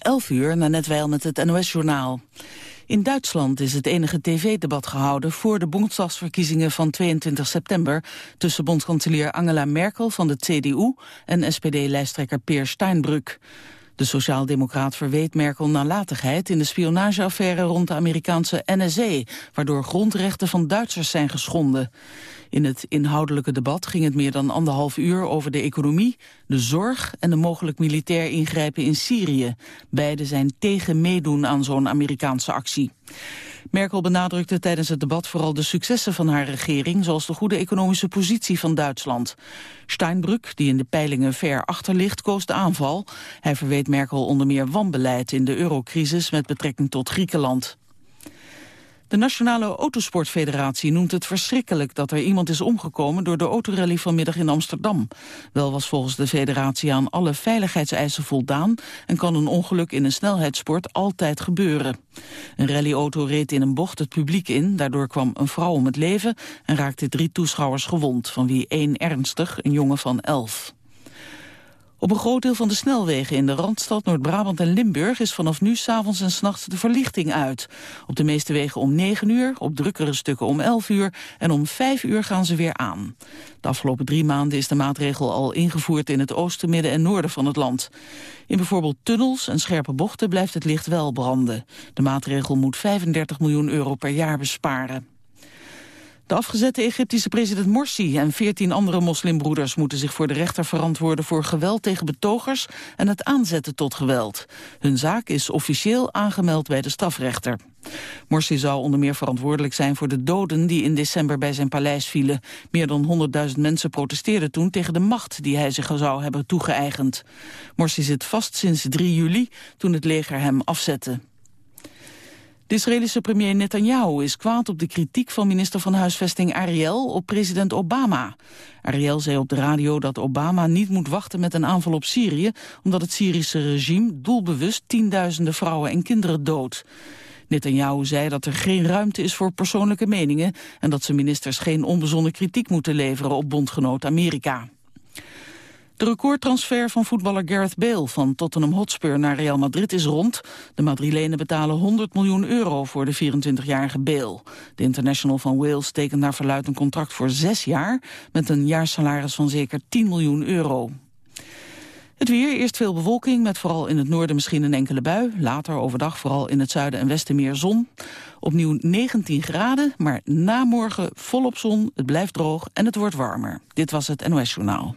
11 uur, na net wel met het NOS-journaal. In Duitsland is het enige tv-debat gehouden voor de Bondsdagsverkiezingen van 22 september tussen bondskanselier Angela Merkel van de CDU en SPD-lijsttrekker Peer Steinbrück. De sociaaldemocraat verweet Merkel nalatigheid in de spionageaffaire rond de Amerikaanse NSA, waardoor grondrechten van Duitsers zijn geschonden. In het inhoudelijke debat ging het meer dan anderhalf uur over de economie, de zorg en de mogelijk militair ingrijpen in Syrië. Beide zijn tegen meedoen aan zo'n Amerikaanse actie. Merkel benadrukte tijdens het debat vooral de successen van haar regering, zoals de goede economische positie van Duitsland. Steinbrück, die in de peilingen ver achter ligt, koos de aanval. Hij verweet Merkel onder meer wanbeleid in de eurocrisis met betrekking tot Griekenland. De Nationale Autosportfederatie noemt het verschrikkelijk dat er iemand is omgekomen door de autorally vanmiddag in Amsterdam. Wel was volgens de federatie aan alle veiligheidseisen voldaan en kan een ongeluk in een snelheidssport altijd gebeuren. Een rallyauto reed in een bocht het publiek in, daardoor kwam een vrouw om het leven en raakte drie toeschouwers gewond, van wie één ernstig, een jongen van elf. Op een groot deel van de snelwegen in de Randstad, Noord-Brabant en Limburg is vanaf nu s'avonds en s'nachts de verlichting uit. Op de meeste wegen om 9 uur, op drukkere stukken om 11 uur en om 5 uur gaan ze weer aan. De afgelopen drie maanden is de maatregel al ingevoerd in het oosten, midden en noorden van het land. In bijvoorbeeld tunnels en scherpe bochten blijft het licht wel branden. De maatregel moet 35 miljoen euro per jaar besparen. De afgezette Egyptische president Morsi en veertien andere moslimbroeders moeten zich voor de rechter verantwoorden voor geweld tegen betogers en het aanzetten tot geweld. Hun zaak is officieel aangemeld bij de strafrechter. Morsi zou onder meer verantwoordelijk zijn voor de doden die in december bij zijn paleis vielen. Meer dan 100.000 mensen protesteerden toen tegen de macht die hij zich zou hebben toegeëigend. Morsi zit vast sinds 3 juli toen het leger hem afzette. De Israëlische premier Netanyahu is kwaad op de kritiek van minister van Huisvesting Ariel op president Obama. Ariel zei op de radio dat Obama niet moet wachten met een aanval op Syrië, omdat het Syrische regime doelbewust tienduizenden vrouwen en kinderen doodt. Netanyahu zei dat er geen ruimte is voor persoonlijke meningen en dat zijn ministers geen onbezonnen kritiek moeten leveren op bondgenoot Amerika. De recordtransfer van voetballer Gareth Bale van Tottenham Hotspur naar Real Madrid is rond. De Madrilenen betalen 100 miljoen euro voor de 24-jarige Bale. De international van Wales tekent naar verluid een contract voor zes jaar... met een jaarsalaris van zeker 10 miljoen euro. Het weer, eerst veel bewolking, met vooral in het noorden misschien een enkele bui. Later overdag vooral in het zuiden en westen meer zon. Opnieuw 19 graden, maar na morgen volop zon, het blijft droog en het wordt warmer. Dit was het NOS Journaal.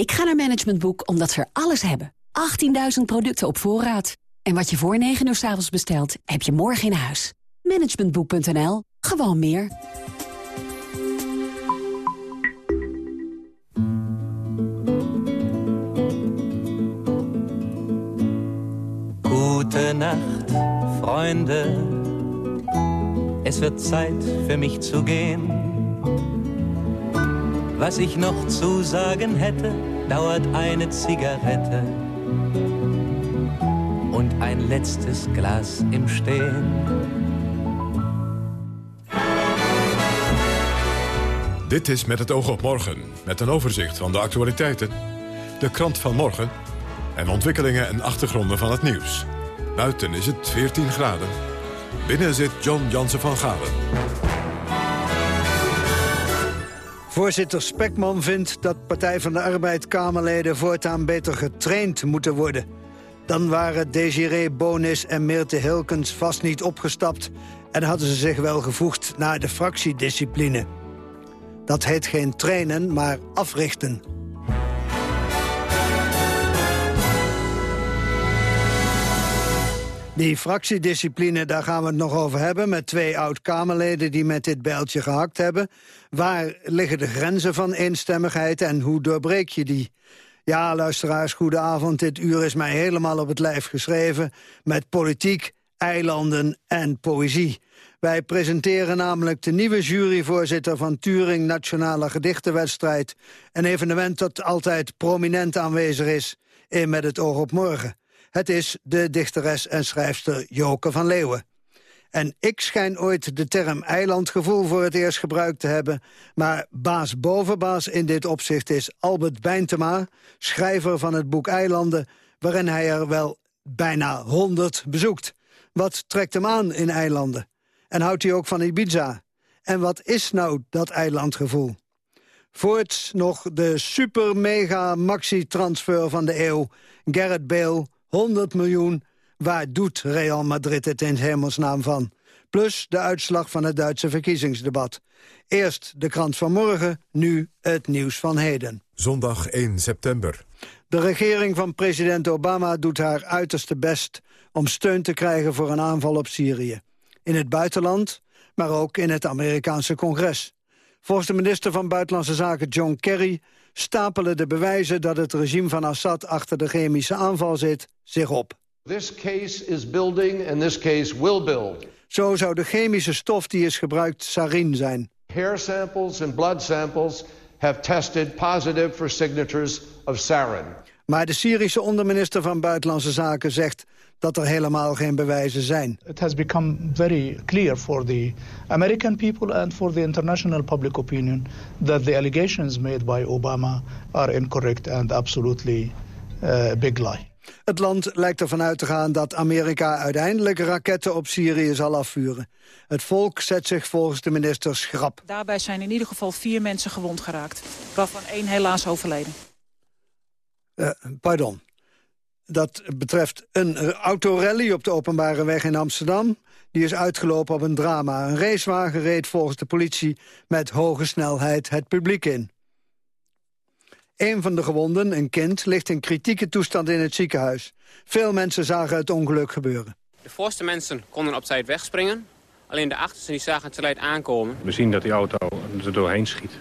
Ik ga naar Management Boek omdat ze er alles hebben. 18.000 producten op voorraad. En wat je voor 9 uur s avonds bestelt, heb je morgen in huis. Managementboek.nl. Gewoon meer. Gute Nacht, Freunde. Es wird Zeit für mich zu gehen. Was ich noch zu sagen hätte, dauert eine Zigarette und ein letztes Glas im Stehen. Dit is Met het oog op morgen, met een overzicht van de actualiteiten, de krant van morgen en ontwikkelingen en achtergronden van het nieuws. Buiten is het 14 graden. Binnen zit John Jansen van Galen. Voorzitter Spekman vindt dat Partij van de Arbeid-Kamerleden voortaan beter getraind moeten worden. Dan waren Desiree Bonis en Meerte Hilkens vast niet opgestapt... en hadden ze zich wel gevoegd naar de fractiediscipline. Dat heet geen trainen, maar africhten. Die fractiediscipline, daar gaan we het nog over hebben... met twee oud-Kamerleden die met dit bijltje gehakt hebben. Waar liggen de grenzen van eenstemmigheid en hoe doorbreek je die? Ja, luisteraars, goedenavond. Dit uur is mij helemaal op het lijf geschreven... met politiek, eilanden en poëzie. Wij presenteren namelijk de nieuwe juryvoorzitter van Turing Nationale Gedichtenwedstrijd. Een evenement dat altijd prominent aanwezig is in Met het oog op morgen. Het is de dichteres en schrijfster Joke van Leeuwen. En ik schijn ooit de term eilandgevoel voor het eerst gebruikt te hebben... maar baas boven baas in dit opzicht is Albert Bijntema... schrijver van het boek Eilanden... waarin hij er wel bijna honderd bezoekt. Wat trekt hem aan in eilanden? En houdt hij ook van Ibiza? En wat is nou dat eilandgevoel? Voorts nog de super-mega-maxi-transfer van de eeuw. Garrett Bale, 100 miljoen. Waar doet Real Madrid het in hemelsnaam van? Plus de uitslag van het Duitse verkiezingsdebat. Eerst de krant van morgen, nu het nieuws van heden. Zondag 1 september. De regering van president Obama doet haar uiterste best... om steun te krijgen voor een aanval op Syrië. In het buitenland, maar ook in het Amerikaanse congres. Volgens de minister van Buitenlandse Zaken John Kerry... stapelen de bewijzen dat het regime van Assad achter de chemische aanval zit zich op. This case is building and this case will build. Zo zou de chemische stof die is gebruikt sarin zijn. Hair samples and blood samples have tested positive for signatures of sarin. Maar de Syrische onderminister van Buitenlandse Zaken zegt dat er helemaal geen bewijzen zijn. It has become very clear for the American people and for the international public opinion that the allegations made by Obama are incorrect and absolutely a uh, big lie. Het land lijkt ervan uit te gaan dat Amerika uiteindelijk raketten op Syrië zal afvuren. Het volk zet zich volgens de minister schrap. Daarbij zijn in ieder geval vier mensen gewond geraakt, waarvan één helaas overleden. Uh, pardon. Dat betreft een autorally op de openbare weg in Amsterdam. Die is uitgelopen op een drama. Een racewagen reed volgens de politie met hoge snelheid het publiek in. Een van de gewonden, een kind, ligt in kritieke toestand in het ziekenhuis. Veel mensen zagen het ongeluk gebeuren. De voorste mensen konden op tijd wegspringen. Alleen de achterste die zagen het te aankomen. We zien dat die auto er doorheen schiet.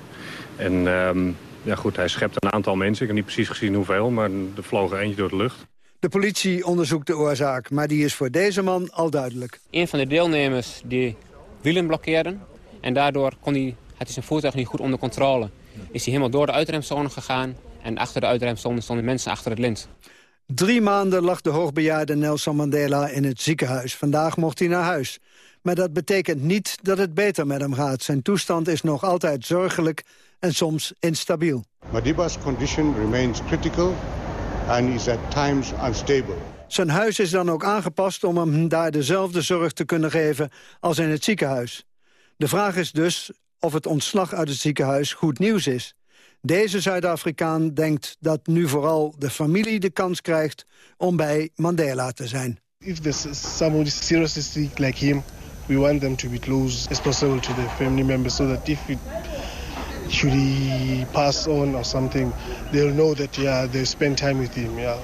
En um, ja goed, hij schept een aantal mensen. Ik heb niet precies gezien hoeveel, maar er vloog er eentje door de lucht. De politie onderzoekt de oorzaak, maar die is voor deze man al duidelijk. Een van de deelnemers die wielen blokkeerden. En daardoor kon hij, had hij zijn voertuig niet goed onder controle. Is hij helemaal door de uitremzone gegaan. En achter de uitremzone stonden mensen achter het lint. Drie maanden lag de hoogbejaarde Nelson Mandela in het ziekenhuis. Vandaag mocht hij naar huis. Maar dat betekent niet dat het beter met hem gaat. Zijn toestand is nog altijd zorgelijk en soms instabiel. Madiba's condition remains critical and is at times unstable. Zijn huis is dan ook aangepast om hem daar dezelfde zorg te kunnen geven als in het ziekenhuis. De vraag is dus of het ontslag uit het ziekenhuis goed nieuws is. Deze Zuid-Afrikaan denkt dat nu vooral de familie de kans krijgt om bij Mandela te zijn. If there's somebody seriously sick like him, we want them to be close as possible to the family members so that if it should he pass on or something, they'll know that yeah, they spend time with him. Yeah.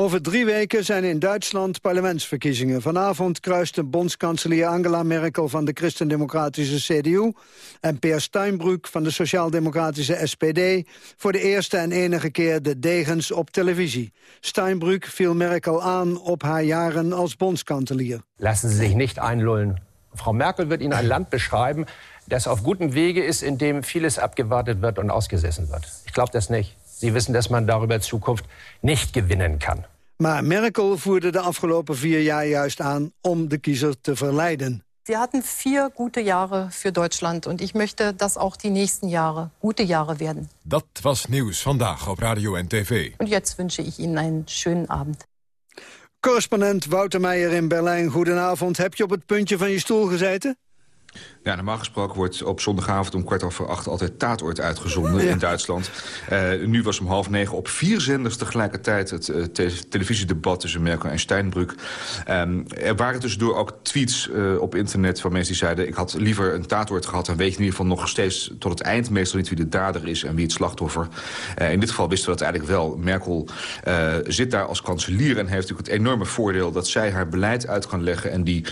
Over drie weken zijn in Duitsland parlementsverkiezingen. Vanavond kruisten bondskanselier Angela Merkel van de christendemocratische CDU... en Peer Steinbrück van de sociaal-democratische SPD... voor de eerste en enige keer de degens op televisie. Steinbrück viel Merkel aan op haar jaren als bondskanselier. Lassen Sie sich nicht einlullen. Frau Merkel wird Ihnen ein Land beschreiben... das auf gutem Wege ist, in dem vieles abgewartet wird und ausgesessen wird. Ich glaube das nicht. Sie wissen, dass man darüber Zukunft nicht gewinnen kann. Maar Merkel voerde de afgelopen vier jaar juist aan om de kiezer te verleiden. Wir hatten vier gute Jahre für Deutschland und ich möchte, dass auch die nächsten Jahre gute Jahre werden. Dat was nieuws vandaag op radio en tv. Und jetzt wünsche ich Ihnen einen schönen Abend. Correspondent Wouter Meijer in Berlijn, goedenavond. Heb je op het puntje van je stoel gezeten? Ja, normaal gesproken wordt op zondagavond om kwart over acht altijd Tatort uitgezonden in Duitsland. Uh, nu was om half negen op vier zenders tegelijkertijd het uh, te televisiedebat tussen Merkel en Steinbrück. Um, er waren tussendoor ook tweets uh, op internet van mensen die zeiden... ik had liever een Tatort gehad, dan weet je in ieder geval nog steeds tot het eind meestal niet wie de dader is en wie het slachtoffer. in dit geval wisten we dat eigenlijk wel. Merkel zit daar als kanselier en heeft natuurlijk het enorme voordeel dat zij haar beleid uit kan leggen en die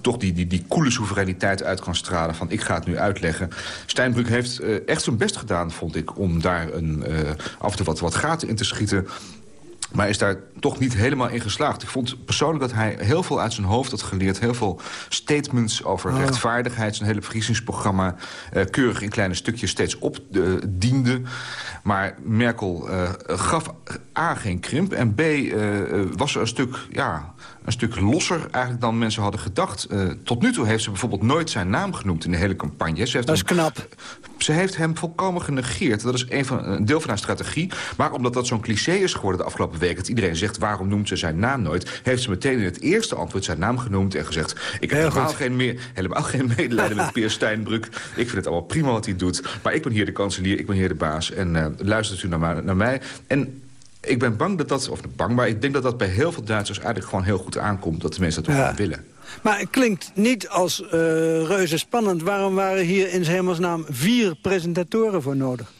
toch die, die, die koele soevereiniteit uit kan stralen van ik ga het nu uitleggen. Steinbrück heeft uh, echt zijn best gedaan, vond ik, om daar een, uh, af en toe wat, wat gaten in te schieten. Maar is daar toch niet helemaal in geslaagd. Ik vond persoonlijk dat hij heel veel uit zijn hoofd had geleerd. Heel veel statements over oh. rechtvaardigheid. Zijn hele verkiezingsprogramma uh, keurig in kleine stukjes steeds opdiende. Maar Merkel uh, gaf A geen krimp. En B was er een stuk... Ja, een stuk losser eigenlijk dan mensen hadden gedacht. Uh, tot nu toe heeft ze bijvoorbeeld nooit zijn naam genoemd in de hele campagne. Ze heeft dat is hem, knap. Ze heeft hem volkomen genegeerd. Dat is een, van, een deel van haar strategie. Maar omdat dat zo'n cliché is geworden de afgelopen weken... dat iedereen zegt waarom noemt ze zijn naam nooit... heeft ze meteen in het eerste antwoord zijn naam genoemd en gezegd... ik heb helemaal geen, meer, helemaal geen medelijden met Peer Steinbrück. Ik vind het allemaal prima wat hij doet. Maar ik ben hier de kanselier, ik ben hier de baas. En uh, luistert u naar, naar mij. En ik ben bang dat dat, of bang, maar ik denk dat dat bij heel veel Duitsers eigenlijk gewoon heel goed aankomt. Dat de mensen dat ja. willen. Maar het klinkt niet als uh, reuze spannend. Waarom waren hier in zijn hemelsnaam vier presentatoren voor nodig?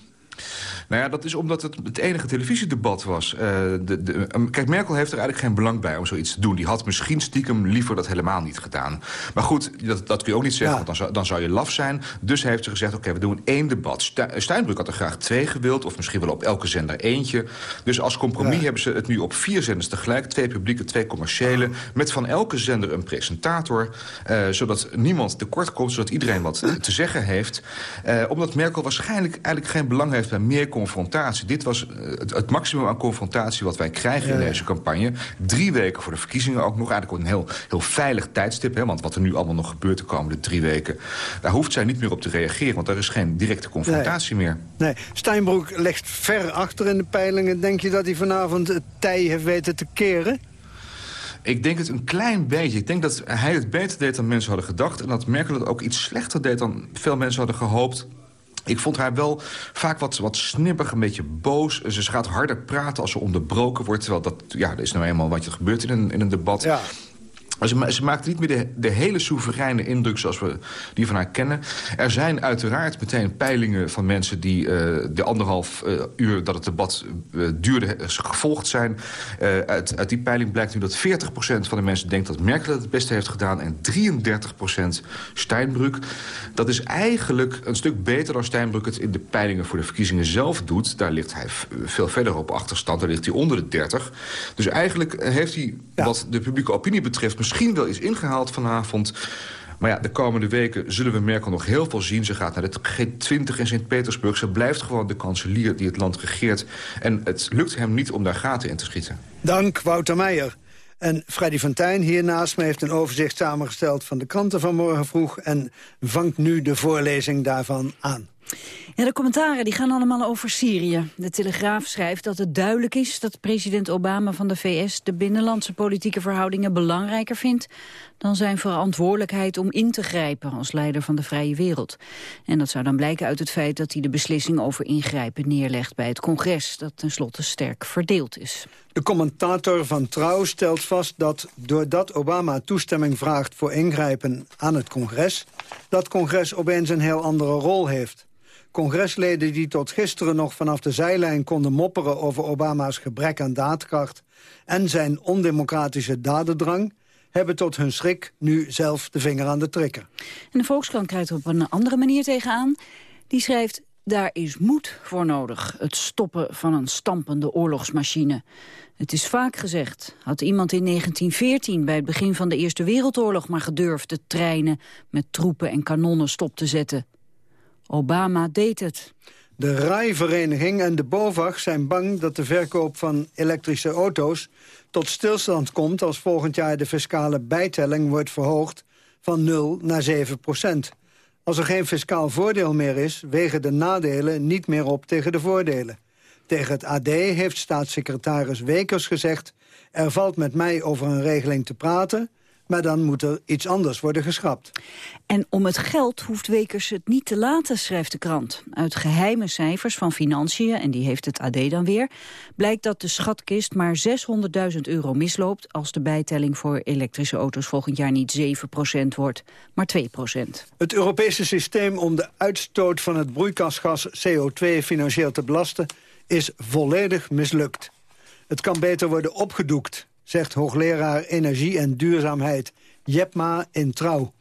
Nou ja, dat is omdat het het enige televisiedebat was. Uh, de, de, um, kijk, Merkel heeft er eigenlijk geen belang bij om zoiets te doen. Die had misschien stiekem liever dat helemaal niet gedaan. Maar goed, dat, dat kun je ook niet zeggen, ja. want dan zou, dan zou je laf zijn. Dus heeft ze gezegd, oké, okay, we doen één debat. Steinbrück had er graag twee gewild, of misschien wel op elke zender eentje. Dus als compromis ja. hebben ze het nu op vier zenders tegelijk. Twee publieke, twee commerciële. Met van elke zender een presentator. Uh, zodat niemand tekort komt, zodat iedereen wat te zeggen heeft. Uh, omdat Merkel waarschijnlijk eigenlijk geen belang heeft bij meer confrontatie. Dit was uh, het, het, maximum aan confrontatie wat wij krijgen ja. in deze campagne. Drie weken voor de verkiezingen ook nog. Eigenlijk een heel, heel veilig tijdstip. Hè, want wat er nu allemaal nog gebeurt de komende drie weken... daar hoeft zij niet meer op te reageren. Want er is geen directe confrontatie nee. meer. Nee, Steinbroek ligt ver achter in de peilingen. Denk je dat hij vanavond het tij heeft weten te keren? Ik denk het een klein beetje. Ik denk dat hij het beter deed dan mensen hadden gedacht. En dat Merkel het ook iets slechter deed dan veel mensen hadden gehoopt. Ik vond haar wel vaak wat, wat snippig, een beetje boos. Ze gaat harder praten als ze onderbroken wordt. Terwijl dat, ja, dat is nou eenmaal wat je gebeurt in een, in een debat. Ja. Ze, ze maakt niet meer de, de, hele soevereine indruk zoals we die van haar kennen. Er zijn uiteraard meteen peilingen van mensen die uh, de anderhalf uh, uur dat het debat uh, duurde gevolgd zijn. Uit, uit, die peiling blijkt nu dat 40% van de mensen denkt dat Merkel het het beste heeft gedaan en 33% Steinbrück. Dat is eigenlijk een stuk beter dan Steinbrück het in de peilingen voor de verkiezingen zelf doet. Daar ligt hij veel verder op achterstand, daar ligt hij onder de 30. Dus eigenlijk heeft hij, ja. wat de publieke opinie betreft misschien wel is ingehaald vanavond. Maar ja, de komende weken zullen we Merkel nog heel veel zien. Ze gaat naar de G20 in Sint-Petersburg. Ze blijft gewoon de kanselier die het land regeert. En het lukt hem niet om daar gaten in te schieten. Dank, Wouter Meijer. En Freddy van Tijn hier naast me heeft een overzicht samengesteld... van de kranten van morgen vroeg en vangt nu de voorlezing daarvan aan. Ja, de commentaren die gaan allemaal over Syrië. De Telegraaf schrijft dat het duidelijk is dat president Obama van de VS... de binnenlandse politieke verhoudingen belangrijker vindt... dan zijn verantwoordelijkheid om in te grijpen als leider van de vrije wereld. En dat zou dan blijken uit het feit dat hij de beslissing over ingrijpen neerlegt bij het congres... dat tenslotte sterk verdeeld is. De commentator van Trouw stelt vast dat doordat Obama toestemming vraagt voor ingrijpen aan het congres... dat congres opeens een heel andere rol heeft. Congresleden die tot gisteren nog vanaf de zijlijn konden mopperen... over Obama's gebrek aan daadkracht en zijn ondemocratische dadendrang... hebben tot hun schrik nu zelf de vinger aan de trigger. En de Volkskrant kijkt op een andere manier tegenaan. Die schrijft, daar is moed voor nodig. Het stoppen van een stampende oorlogsmachine. Het is vaak gezegd, had iemand in 1914 bij het begin van de Eerste Wereldoorlog maar gedurfd de treinen met troepen en kanonnen stop te zetten. Obama deed het. De RAI-vereniging en de BOVAG zijn bang dat de verkoop van elektrische auto's tot stilstand komt als volgend jaar de fiscale bijtelling wordt verhoogd van 0 naar 7 procent. Als er geen fiscaal voordeel meer is, wegen de nadelen niet meer op tegen de voordelen. Tegen het AD heeft staatssecretaris Wekers gezegd... er valt met mij over een regeling te praten... Maar dan moet er iets anders worden geschrapt. En om het geld hoeft Wekers het niet te laten, schrijft de krant. Uit geheime cijfers van Financiën, en die heeft het AD dan weer... blijkt dat de schatkist maar 600.000 euro misloopt... als de bijtelling voor elektrische auto's volgend jaar niet 7% wordt, maar 2% Het Europese systeem om de uitstoot van het broeikasgas CO2 financieel te belasten... is volledig mislukt. Het kan beter worden opgedoekt, zegt hoogleraar Energie en Duurzaamheid Jepma in Trouw.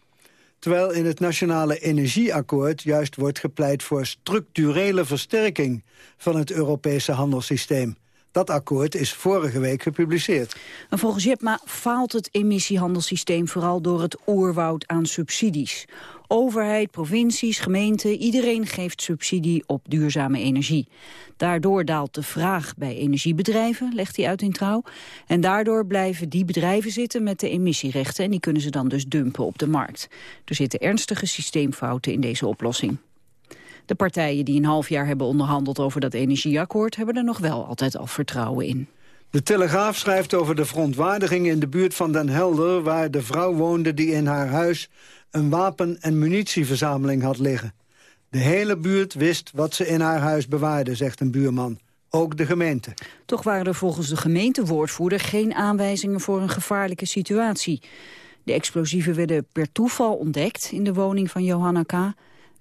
Terwijl in het Nationale Energieakkoord juist wordt gepleit voor structurele versterking van het Europese handelssysteem. Dat akkoord is vorige week gepubliceerd. En volgens Jepma faalt het emissiehandelssysteem vooral door het oerwoud aan subsidies. Overheid, provincies, gemeenten, iedereen geeft subsidie op duurzame energie. Daardoor daalt de vraag bij energiebedrijven, legt hij uit in trouw. En daardoor blijven die bedrijven zitten met de emissierechten... en die kunnen ze dan dus dumpen op de markt. Er zitten ernstige systeemfouten in deze oplossing. De partijen die een half jaar hebben onderhandeld over dat energieakkoord... hebben er nog wel altijd al vertrouwen in. De Telegraaf schrijft over de verontwaardiging in de buurt van Den Helder... waar de vrouw woonde die in haar huis een wapen- en munitieverzameling had liggen. De hele buurt wist wat ze in haar huis bewaarde, zegt een buurman. Ook de gemeente. Toch waren er volgens de gemeentewoordvoerder geen aanwijzingen voor een gevaarlijke situatie. De explosieven werden per toeval ontdekt in de woning van Johanna K.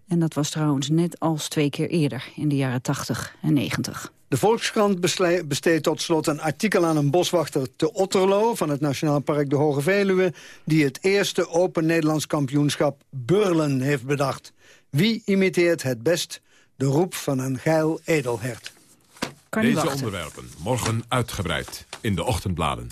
En dat was trouwens net als twee keer eerder, in de jaren 80 en 90. De Volkskrant besteedt tot slot een artikel aan een boswachter te Otterlo... van het Nationaal Park de Hoge Veluwe... die het eerste Open Nederlands kampioenschap Burlen heeft bedacht. Wie imiteert het best de roep van een geil edelhert? Deze onderwerpen morgen uitgebreid in de ochtendbladen.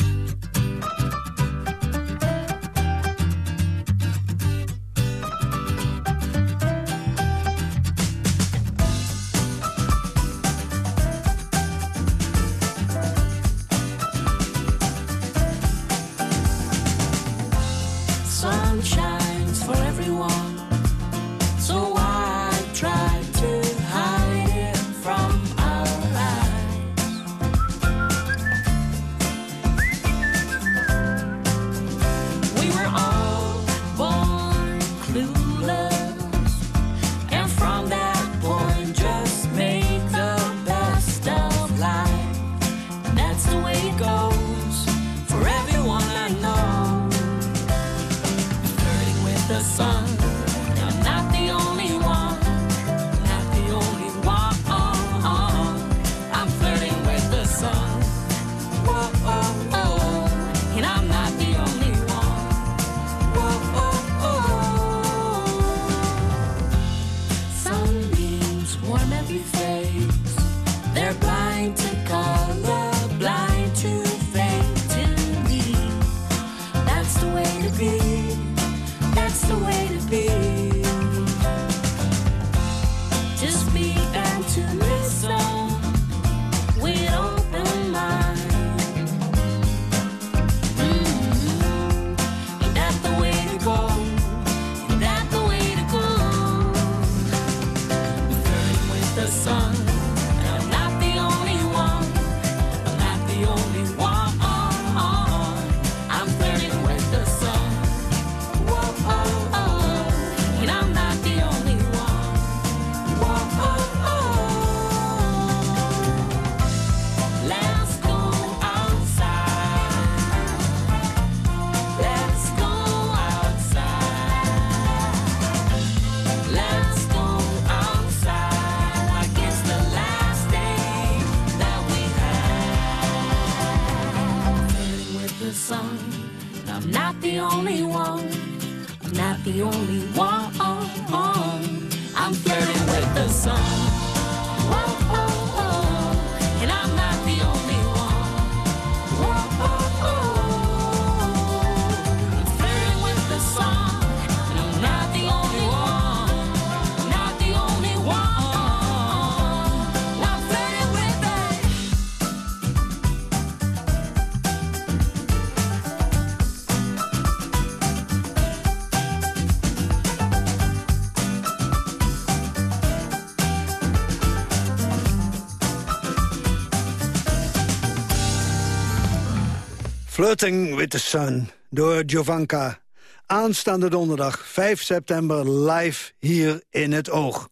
Flirting with the Sun door Jovanka. Aanstaande donderdag 5 september live hier in het Oog.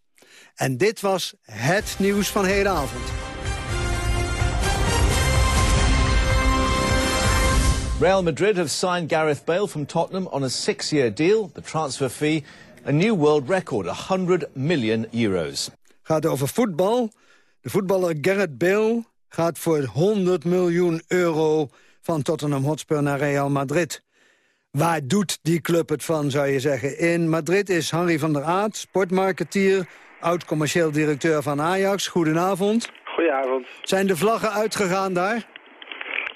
En dit was het nieuws van hedenavond. Real Madrid have signed Gareth Bale from Tottenham on a six-year deal. The transfer fee, a new world record, 100 million euros. Gaat over voetbal. De voetballer Gareth Bale gaat voor 100 miljoen euro van Tottenham Hotspur naar Real Madrid. Waar doet die club het van, zou je zeggen? In Madrid is Harry van der Aat, sportmarketeer... oud-commercieel directeur van Ajax. Goedenavond. Goedenavond. Zijn de vlaggen uitgegaan daar?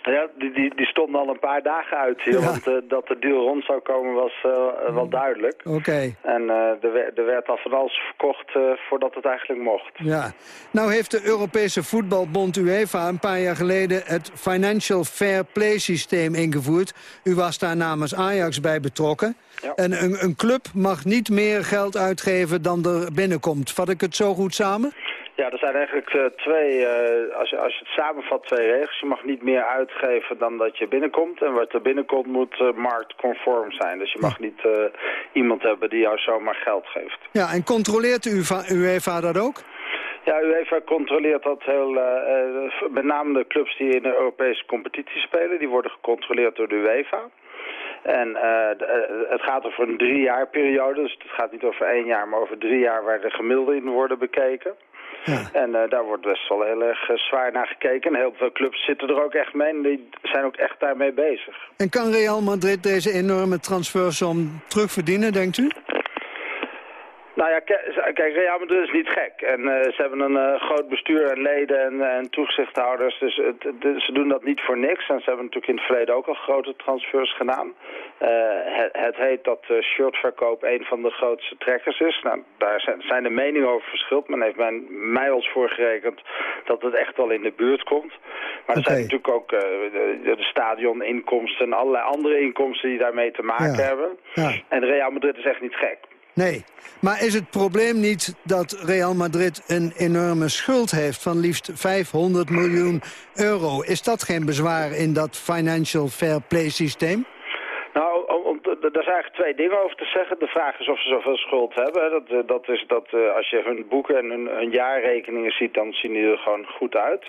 Ja, die, die, die stonden al een paar dagen uit hier, want uh, dat de deal rond zou komen was uh, wel duidelijk. Oké. En uh, er, er, werd al van alles verkocht voordat het eigenlijk mocht. Ja. Nou heeft de Europese voetbalbond UEFA een paar jaar geleden het Financial Fair Play systeem ingevoerd. U was daar namens Ajax bij betrokken. Ja. En een, een club mag niet meer geld uitgeven dan er binnenkomt. Vat ik het zo goed samen? Ja, er zijn eigenlijk uh, twee, uh, als, je, als je het samenvat, twee regels. Je mag niet meer uitgeven dan dat je binnenkomt. En wat er binnenkomt moet uh, marktconform zijn. Dus je mag niet iemand hebben die jou zomaar geld geeft. Ja, en controleert u UEFA dat ook? Ja, UEFA controleert dat heel... met name de clubs die in de Europese competitie spelen. Die worden gecontroleerd door de UEFA. En uh, het gaat over een drie jaar periode, dus het gaat niet over één jaar, maar over drie jaar waar de gemiddelden in worden bekeken. Ja. En uh, daar wordt best wel heel erg uh, zwaar naar gekeken. En heel veel clubs zitten er ook echt mee en die zijn ook echt daarmee bezig. En kan Real Madrid deze enorme transfersom terugverdienen, denkt u? Nou ja, kijk, Real Madrid is niet gek. En uh, ze hebben een uh, groot bestuur en leden en, en toezichthouders. Dus het, het, ze doen dat niet voor niks. En ze hebben natuurlijk in het verleden ook al grote transfers gedaan. Uh, het, het, heet dat shirtverkoop een van de grootste trekkers is. Nou, daar zijn, zijn de meningen over verschild. Men heeft mij, mij als voorgerekend dat het echt wel in de buurt komt. Maar er okay. zijn natuurlijk ook de, de stadioninkomsten en allerlei andere inkomsten die daarmee te maken ja. hebben. Ja. En Real Madrid is echt niet gek. Nee, maar is het probleem niet dat Real Madrid een enorme schuld heeft van liefst 500 miljoen euro? Is dat geen bezwaar in dat financial fair play systeem? Eigenlijk twee dingen over te zeggen. De vraag is of ze zoveel schuld hebben. Dat, dat is dat uh, als je hun boeken en hun, hun, jaarrekeningen ziet, dan zien die er gewoon goed uit.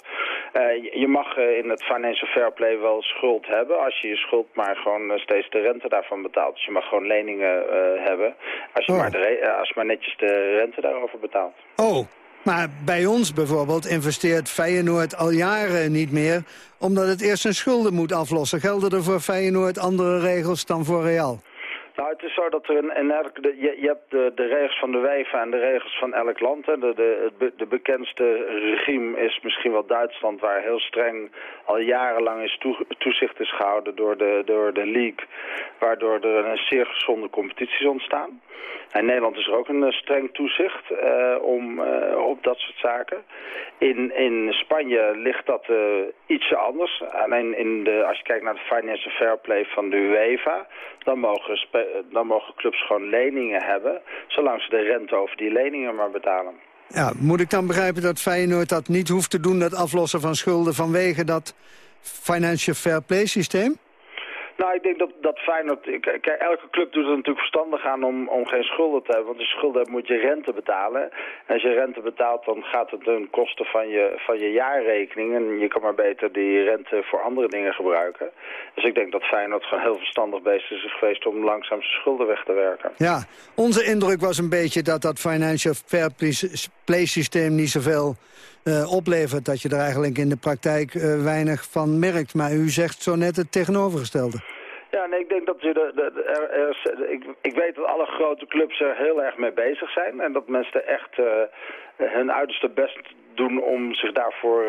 Uh, je mag in het financial fair play wel schuld hebben, als je je schuld maar gewoon steeds de rente daarvan betaalt. Dus je mag gewoon leningen hebben, als je, oh. maar de, als je maar netjes de rente daarover betaalt. Oh, maar bij ons bijvoorbeeld investeert Feyenoord al jaren niet meer... omdat het eerst zijn schulden moet aflossen. Gelden er voor Feyenoord andere regels dan voor Real? Nou, het is zo dat er in, elk, de, je, je, hebt de, regels van de UEFA en de regels van elk land. Hè. De, de, de bekendste regime is misschien wel Duitsland, waar heel streng al jarenlang is toe, toezicht is gehouden door de, door de league. Waardoor er een zeer gezonde competities ontstaan. In Nederland is er ook een uh, streng toezicht uh, om, uh, op dat soort zaken. In, in Spanje ligt dat ietsje anders. Alleen in de, als je kijkt naar de financial fair play van de UEFA... dan mogen, dan mogen clubs gewoon leningen hebben... zolang ze de rente over die leningen maar betalen. Ja, moet ik dan begrijpen dat Feyenoord dat niet hoeft te doen... dat aflossen van schulden vanwege dat financial fair play systeem? Nou, ik denk dat, dat Feyenoord... Kijk, elke club doet er natuurlijk verstandig aan om, om geen schulden te hebben. Want als je schulden hebt moet je rente betalen. En als je rente betaalt, dan gaat het ten koste van je, van je jaarrekening. En je kan maar beter die rente voor andere dingen gebruiken. Dus ik denk dat Feyenoord gewoon heel verstandig bezig is geweest... om langzaam zijn schulden weg te werken. Ja, onze indruk was een beetje dat dat financial fair play systeem niet zoveel... Uh, oplevert dat je er eigenlijk in de praktijk uh, weinig van merkt. Maar u zegt zo net het tegenovergestelde. Nee, ik denk dat je de, de, de er, er, ik, ik weet dat alle grote clubs er heel erg mee bezig zijn. En dat mensen echt uh, hun uiterste best doen om zich daarvoor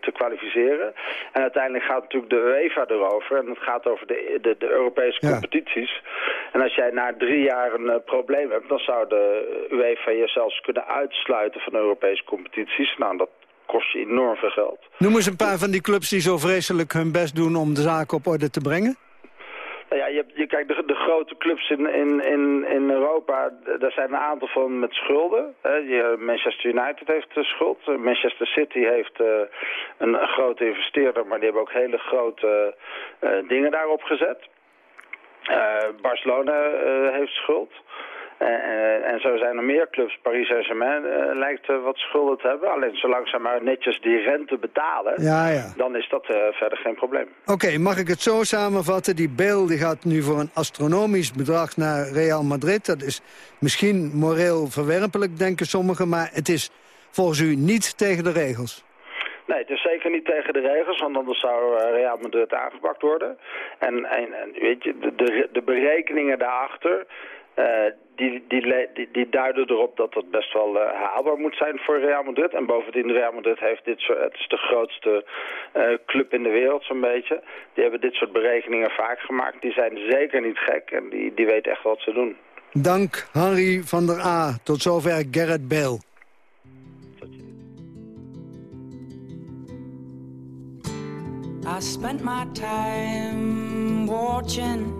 te kwalificeren. En uiteindelijk gaat natuurlijk de UEFA erover. En het gaat over de, de, de Europese Ja. competities. En als jij na drie jaar een uh, probleem hebt, dan zou de UEFA je zelfs kunnen uitsluiten van Europese competities. Nou, dat kost je enorm veel geld. Noem eens een paar van die clubs die zo vreselijk hun best doen om de zaak op orde te brengen. Nou ja, je je, kijk, de, de grote clubs in, in, in, in Europa, daar zijn een aantal van met schulden. Hè. Manchester United heeft uh, schuld. Manchester City heeft uh, een, grote investeerder, maar die hebben ook hele grote uh, dingen daarop gezet. Barcelona heeft schuld. Uh, en zo zijn er meer clubs. Paris Saint-Germain uh, lijkt wat schulden te hebben. Alleen zolang ze maar netjes die rente betalen, ja, ja. dan is dat verder geen probleem. Oké, mag ik het zo samenvatten? Die Bale die gaat nu voor een astronomisch bedrag naar Real Madrid. Dat is misschien moreel verwerpelijk, denken sommigen. Maar het is volgens u niet tegen de regels. Nee, het is zeker niet tegen de regels, want anders zou Real Madrid aangepakt worden. En, en, en weet je, de, de, de berekeningen daarachter... Uh, die, die, die, die, duiden erop dat het best wel uh, haalbaar moet zijn voor Real Madrid. En bovendien, Real Madrid heeft dit soort, het is de grootste uh, club in de wereld zo'n beetje. Die hebben dit soort berekeningen vaak gemaakt. Die zijn zeker niet gek en die, die weten echt wat ze doen. Dank Henry van der A. Tot zover Gerrit Bale. I spent my time watching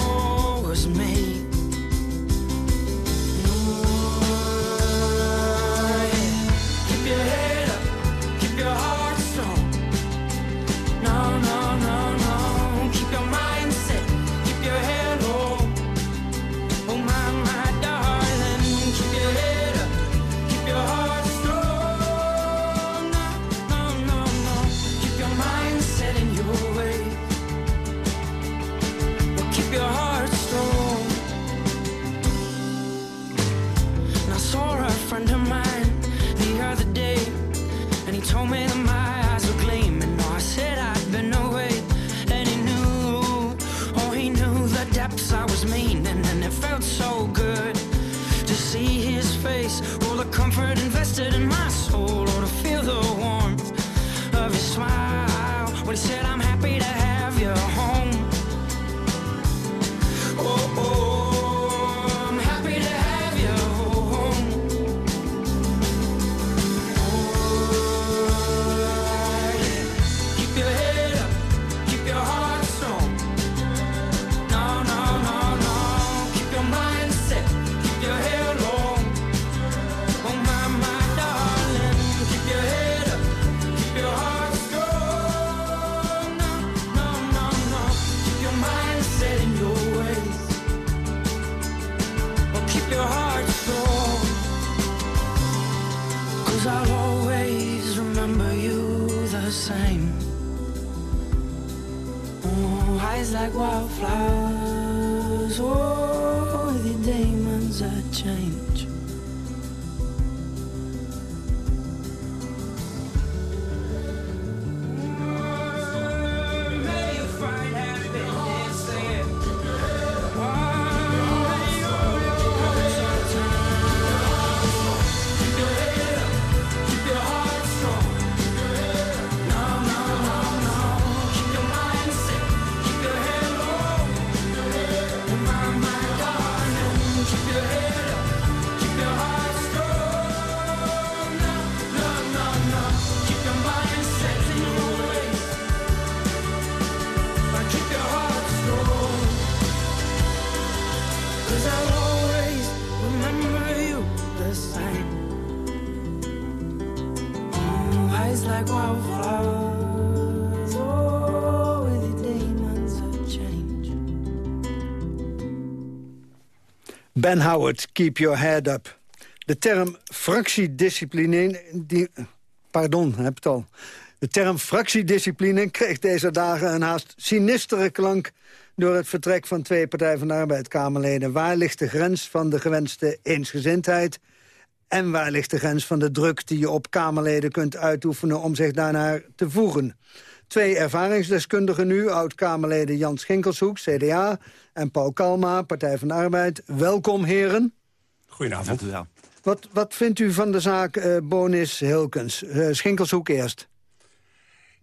Ben Howard, Keep Your Head Up. De term fractiediscipline... Pardon, heb het al. De term fractiediscipline kreeg deze dagen een haast sinistere klank... door het vertrek van twee Partij van de Arbeid-Kamerleden. Waar ligt de grens van de gewenste eensgezindheid... en waar ligt de grens van de druk die je op Kamerleden kunt uitoefenen... om zich daarnaar te voegen? Twee ervaringsdeskundigen nu, oud-Kamerleden Jan Schinkelshoek, CDA... en Paul Kalma, Partij van de Arbeid. Welkom, heren. Goedenavond. Wat, wat vindt u van de zaak uh, Bonis Hilkens? Uh, Schinkelshoek eerst.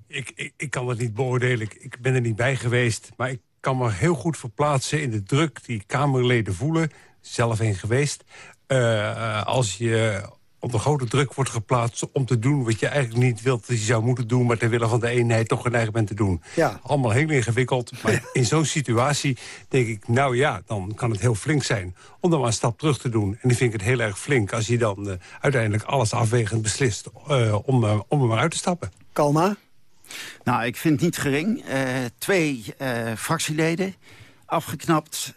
Ik, ik, ik, kan het niet beoordelen. Ik, ik, ben er niet bij geweest. Maar ik kan me heel goed verplaatsen in de druk die Kamerleden voelen. Zelf heen geweest. Uh, als je onder grote druk wordt geplaatst om te doen... wat je eigenlijk niet wilt dat je zou moeten doen... maar ter wille van de eenheid toch geneigd bent te doen. Ja. Allemaal heel ingewikkeld. Maar in zo'n situatie denk ik, nou ja, dan kan het heel flink zijn... om dan maar een stap terug te doen. En die vind ik het heel erg flink als je dan uh, uiteindelijk alles afwegend beslist... Uh, om, uh, om er maar uit te stappen. Kalma? Nou, ik vind het niet gering. twee fractieleden afgeknapt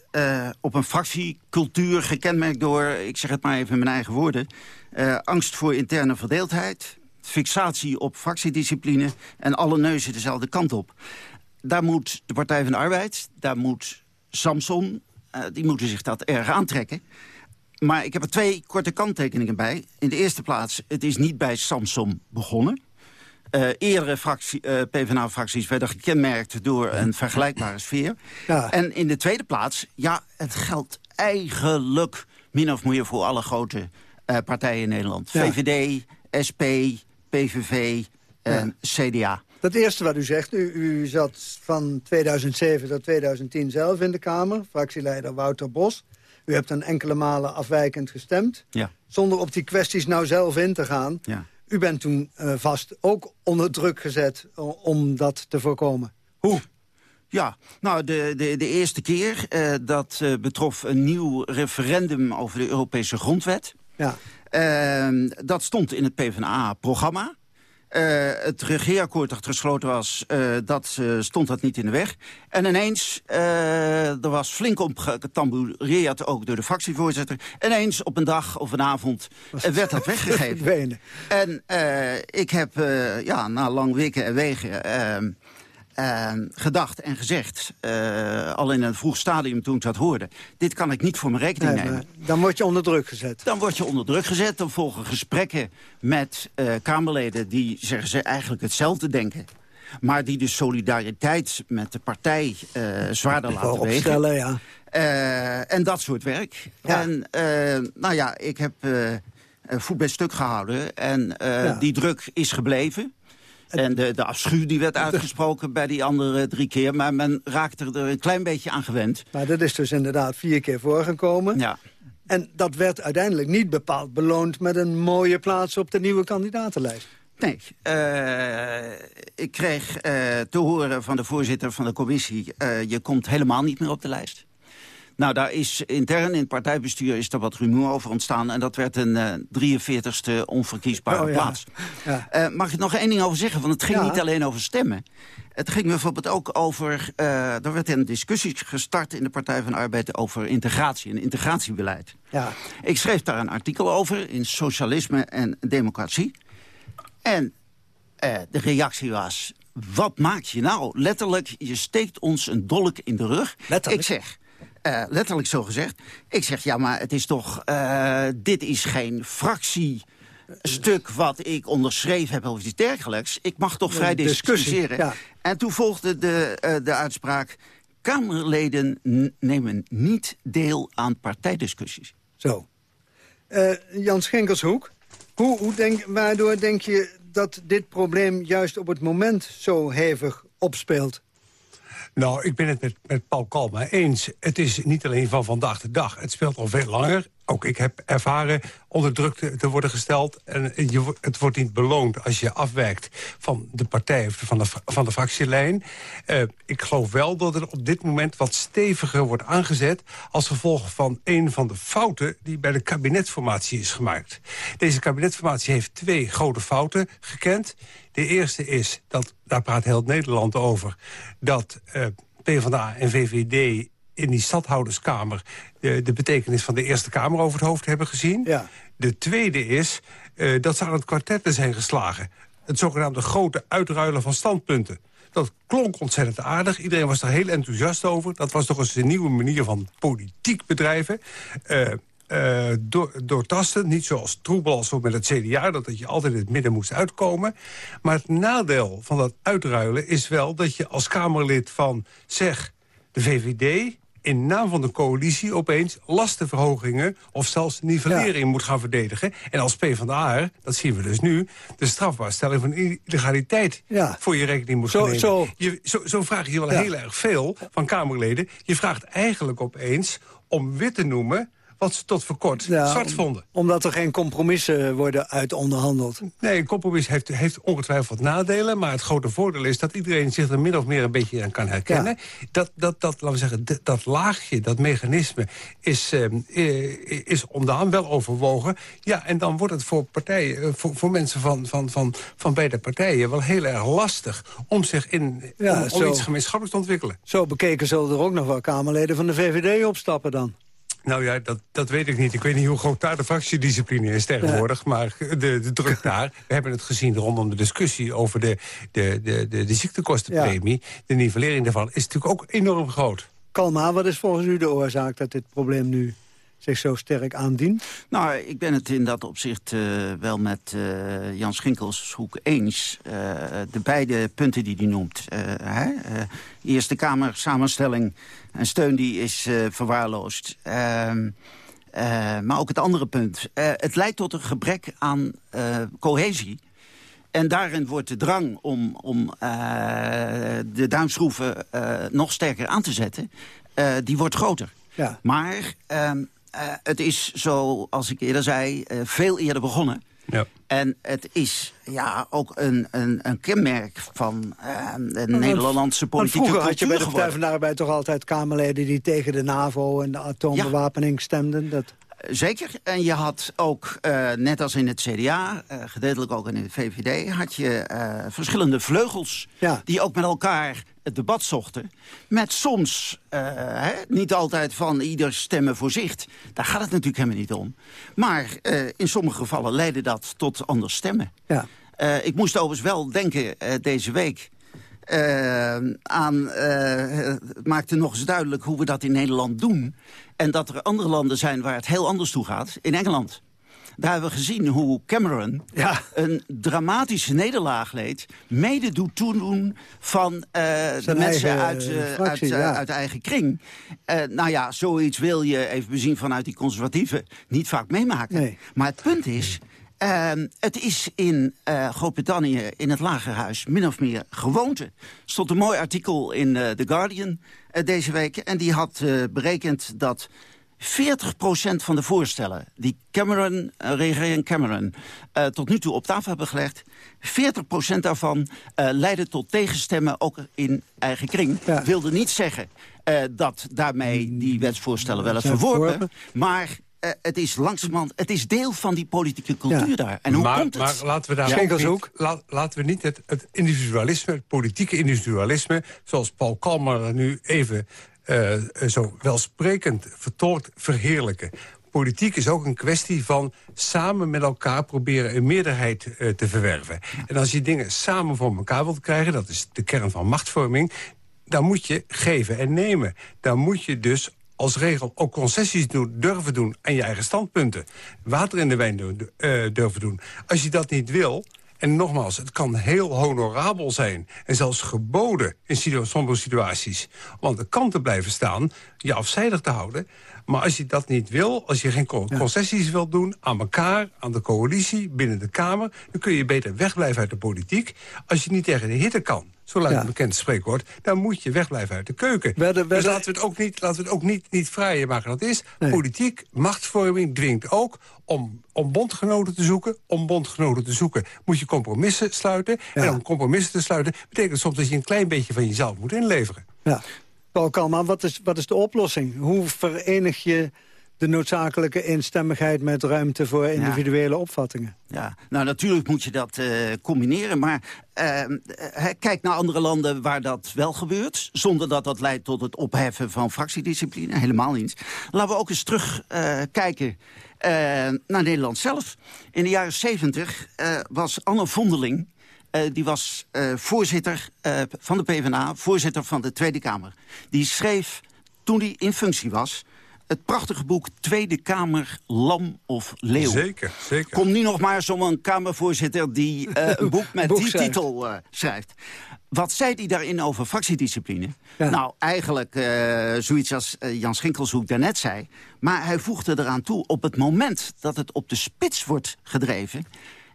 op een fractiecultuur... gekenmerkt door, ik zeg het maar even in mijn eigen woorden... Uh, angst voor interne verdeeldheid, fixatie op fractiediscipline... en alle neuzen dezelfde kant op. Daar moet de Partij van de Arbeid, daar moet Samson... Uh, die moeten zich dat erg aantrekken. Maar ik heb er twee korte kanttekeningen bij. In de eerste plaats, het is niet bij Samson begonnen. Uh, eerdere uh, PvdA-fracties werden gekenmerkt door een vergelijkbare sfeer. Ja. En in de tweede plaats, ja, het geldt eigenlijk min of meer voor alle grote uh, partijen in Nederland. Ja. VVD, SP, PVV en CDA. Dat eerste wat u zegt, u, u zat van 2007 tot 2010 zelf in de Kamer. Fractieleider Wouter Bos. U hebt een enkele malen afwijkend gestemd. Ja. Zonder op die kwesties nou zelf in te gaan. Ja. U bent toen uh, vast ook onder druk gezet om dat te voorkomen. Hoe? Ja, nou, de, de, de eerste keer uh, dat uh, betrof een nieuw referendum over de Europese grondwet. Ja. Uh, dat stond in het PvdA-programma. Uh, het regeerakkoord dat gesloten was, uh, dat uh, stond dat niet in de weg. En ineens, er was flink opgetambureerd, ook door de fractievoorzitter. Ineens op een dag of een avond werd dat weggegeven. en ik heb ja, na lang wikken en wegen... Uh, gedacht en gezegd, uh, al in een vroeg stadium toen ik dat hoorde... dit kan ik niet voor mijn rekening nee, nemen. Dan word je onder druk gezet. Dan word je onder druk gezet. Dan volgen gesprekken met uh, Kamerleden die zeggen ze eigenlijk hetzelfde denken. Maar die de solidariteit met de partij zwaarder laten wegen. Ja. en dat soort werk. Ja. En nou ja, ik heb voet bij stuk gehouden. En ja. die druk is gebleven. En de, de afschuw die werd uitgesproken bij die andere drie keer. Maar men raakte er een klein beetje aan gewend. Maar dat is dus inderdaad vier keer voorgekomen. Ja. En dat werd uiteindelijk niet bepaald beloond... met een mooie plaats op de nieuwe kandidatenlijst. Nee, uh, ik kreeg uh, te horen van de voorzitter van de commissie... Uh, je komt helemaal niet meer op de lijst. Nou, daar is intern in het partijbestuur is er wat rumoer over ontstaan... en dat werd een uh, 43ste onverkiesbare oh, plaats. Ja. Uh, mag ik nog één ding over zeggen? Want het ging Ja. niet alleen over stemmen. Het ging bijvoorbeeld ook over... Uh, er werd een discussie gestart in de Partij van de Arbeid... over integratie en integratiebeleid. Ja. Ik schreef daar een artikel over in Socialisme en Democratie. En de reactie was... Wat maak je nou? Letterlijk, je steekt ons een dolk in de rug. Letterlijk? Ik zeg, uh, letterlijk zo gezegd. Ik zeg, ja, maar het is toch... Uh, dit is geen fractiestuk wat ik onderschreven heb of iets dergelijks. Ik mag toch vrij discussiëren. ja. En toen volgde de, uh, de uitspraak... Kamerleden nemen niet deel aan partijdiscussies. Zo. Uh, Jan Schenkelshoek, hoe, hoe denk, waardoor denk je dat dit probleem juist op het moment zo hevig opspeelt? Nou, ik ben het met, met Paul Kalma eens. Het is niet alleen van vandaag de dag. Het speelt al veel langer. Ook ik heb ervaren onder druk te, worden gesteld. En je, het wordt niet beloond als je afwijkt van de partij of van de, van de fractielijn. Uh, ik geloof wel dat er op dit moment wat steviger wordt aangezet... als gevolg van een van de fouten die bij de kabinetsformatie is gemaakt. Deze kabinetsformatie heeft twee grote fouten gekend. De eerste is, dat, daar praat heel Nederland over... dat uh, PvdA en VVD in die stadhouderskamer... De, de betekenis van de Eerste Kamer over het hoofd hebben gezien. Ja. De tweede is uh, dat ze aan het kwartetten zijn geslagen. Het zogenaamde grote uitruilen van standpunten. Dat klonk ontzettend aardig. Iedereen was er heel enthousiast over. Dat was toch eens een nieuwe manier van politiek bedrijven. Uh, uh, door, doortasten. Niet zoals troebel als met het CDA, dat, dat je altijd in het midden moest uitkomen. Maar het nadeel van dat uitruilen is wel dat je als Kamerlid van, zeg, de VVD in naam van de coalitie opeens lastenverhogingen... of zelfs nivellering moet gaan verdedigen. En als PvdA, dat zien we dus nu... de strafbaarstelling van illegaliteit voor je rekening moet zo, nemen. Zo. Je, zo, zo vraag je wel heel erg veel van Kamerleden. Je vraagt eigenlijk opeens om wit te noemen wat ze tot voor kort zwart vonden. Omdat er geen compromissen worden uit onderhandeld. Nee, een compromis heeft, heeft ongetwijfeld nadelen... maar het grote voordeel is dat iedereen zich er min of meer een beetje aan kan herkennen. Dat, dat, dat, laten we zeggen, dat, laagje, dat mechanisme is, uh, is ondaan, wel overwogen. Ja, en dan wordt het voor partijen, eh, voor, voor mensen van, van, van, van beide partijen... wel heel erg lastig om zich in ja, om, om iets gemeenschappelijks te ontwikkelen. Zo bekeken zullen er ook nog wel Kamerleden van de VVD opstappen dan. Nou ja, dat, dat weet ik niet. Ik weet niet hoe groot daar de fractiediscipline is tegenwoordig. Maar de, de druk daar, we hebben het gezien rondom de discussie... over de, de, de, de, de ziektekostenpremie. De nivellering daarvan is natuurlijk ook enorm groot. Kalma, wat is volgens u de oorzaak dat dit probleem nu zich zo sterk aandient? Nou, ik ben het in dat opzicht uh, wel met uh, Jan Schinkelshoek eens. Uh, de beide punten die hij noemt. Hè? Eerste Kamer samenstelling en steun die is verwaarloosd. Ehm, maar ook het andere punt. het leidt tot een gebrek aan cohesie. En daarin wordt de drang om, om de duimschroeven nog sterker aan te zetten... die wordt groter. Ja. Maar um, uh, het is, zoals ik eerder zei, uh, veel eerder begonnen. Ja. En het is ja, ook een, een, een kenmerk van uh, de Nederlandse politieke vroeger had je bij de Partij van de Arbeid toch altijd Kamerleden... die tegen de NAVO en de atoombewapening ja. stemden? Dat... Zeker. En je had ook, uh, net als in het CDA, uh, gedeeltelijk ook in de VVD... had je uh, verschillende vleugels ja. die ook met elkaar het debat zochten. Met soms, hè, niet altijd van ieder stemmen voor zich. Daar gaat het natuurlijk helemaal niet om. Maar in sommige gevallen leidde dat tot anders stemmen. Ja. ik moest overigens wel denken deze week... Uh, aan, uh, maakte nog eens duidelijk hoe we dat in Nederland doen. En dat er andere landen zijn waar het heel anders toe gaat. In Engeland. Daar hebben we gezien hoe Cameron ja. een dramatische nederlaag leed. Mede doet toedoen van uh, de mensen uit, fractie, uit, ja. uit, eigen kring. nou ja, zoiets wil je, even bezien vanuit die conservatieven, niet vaak meemaken. Nee. Maar het punt is, uh, het is in uh, Groot-Brittannië, in het Lagerhuis, min of meer gewoonte. Er stond een mooi artikel in uh, The Guardian uh, deze week. En die had berekend dat 40% van de voorstellen die Cameron, regering Cameron tot nu toe op tafel hebben gelegd... 40% daarvan leidde tot tegenstemmen, ook in eigen kring. Ja. Wilde niet zeggen dat daarmee die wetsvoorstellen wel verworpen, maar uh, het is langzamerhand, het is deel van die politieke cultuur ja. daar. En hoe maar, komt het? Maar laten we daar ook niet, la, laten we niet het, het, individualisme, het politieke individualisme... zoals Paul Kalmer nu even uh, zo welsprekend vertolkt, verheerlijken. Politiek is ook een kwestie van samen met elkaar proberen een meerderheid uh, te verwerven. En als je dingen samen voor elkaar wilt krijgen, dat is de kern van machtvorming dan moet je geven en nemen. Dan moet je dus als regel ook concessies doen, durven doen aan je eigen standpunten. Water in de wijn doen, uh, durven doen. Als je dat niet wil, en nogmaals, het kan heel honorabel zijn... en zelfs geboden in sommige situaties... om aan de kant te blijven staan, je afzijdig te houden... maar als je dat niet wil, als je geen concessies ja. wilt doen... aan elkaar, aan de coalitie, binnen de Kamer... dan kun je beter wegblijven uit de politiek. Als je niet tegen de hitte kan zo luidt ja. een bekend spreekwoord... dan moet je wegblijven uit de keuken. Werden... Dus laten we het ook niet, laten we het ook niet, niet vrijer maken. Dat is nee. politiek, machtsvorming dwingt ook om, om bondgenoten te zoeken. Om bondgenoten te zoeken moet je compromissen sluiten. Ja. En om compromissen te sluiten betekent soms dat je een klein beetje van jezelf moet inleveren. Ja. Paul Kalman, wat is, wat is de oplossing? Hoe verenig je de noodzakelijke eenstemmigheid met ruimte voor individuele opvattingen. Ja, nou natuurlijk moet je dat uh, combineren, maar uh, kijk naar andere landen waar dat wel gebeurt, zonder dat dat leidt tot het opheffen van fractiediscipline, helemaal niet. Laten we ook eens terugkijken uh, naar Nederland zelf. In de jaren 70 was Anne Vondeling, die was voorzitter van de PvdA, voorzitter van de Tweede Kamer. Die schreef, toen hij in functie was het prachtige boek Tweede Kamer, Lam of Leeuw. Zeker, zeker. Kom nu nog maar zo'n Kamervoorzitter die uh, een boek met die titel uh, schrijft. Wat zei hij daarin over fractiediscipline? Ja. Nou, eigenlijk uh, zoiets als Jan Schinkelshoek daarnet zei. Maar hij voegde eraan toe, op het moment dat het op de spits wordt gedreven...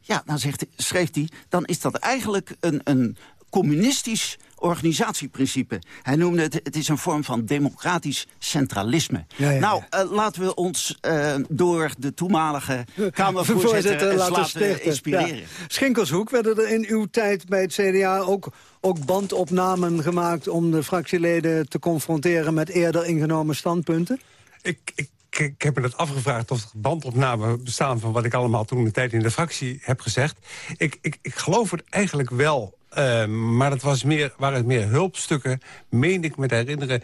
ja, dan zegt, schreef hij, dan is dat eigenlijk een, een communistisch organisatieprincipe. Hij noemde het, het is een vorm van democratisch centralisme. Ja, ja, nou, uh, laten we ons uh, door de toenmalige Kamervoorzitter laten, laten inspireren. Schinkelshoek, werden er in uw tijd bij het CDA ook, ook bandopnamen gemaakt... om de fractieleden te confronteren met eerder ingenomen standpunten? Ik, ik ik, heb me dat afgevraagd of er bandopnamen bestaan... van wat ik allemaal toen de tijd in de fractie heb gezegd. Ik, ik, ik geloof het eigenlijk wel. Uh, maar het was meer, waren het meer hulpstukken, meen ik me te herinneren...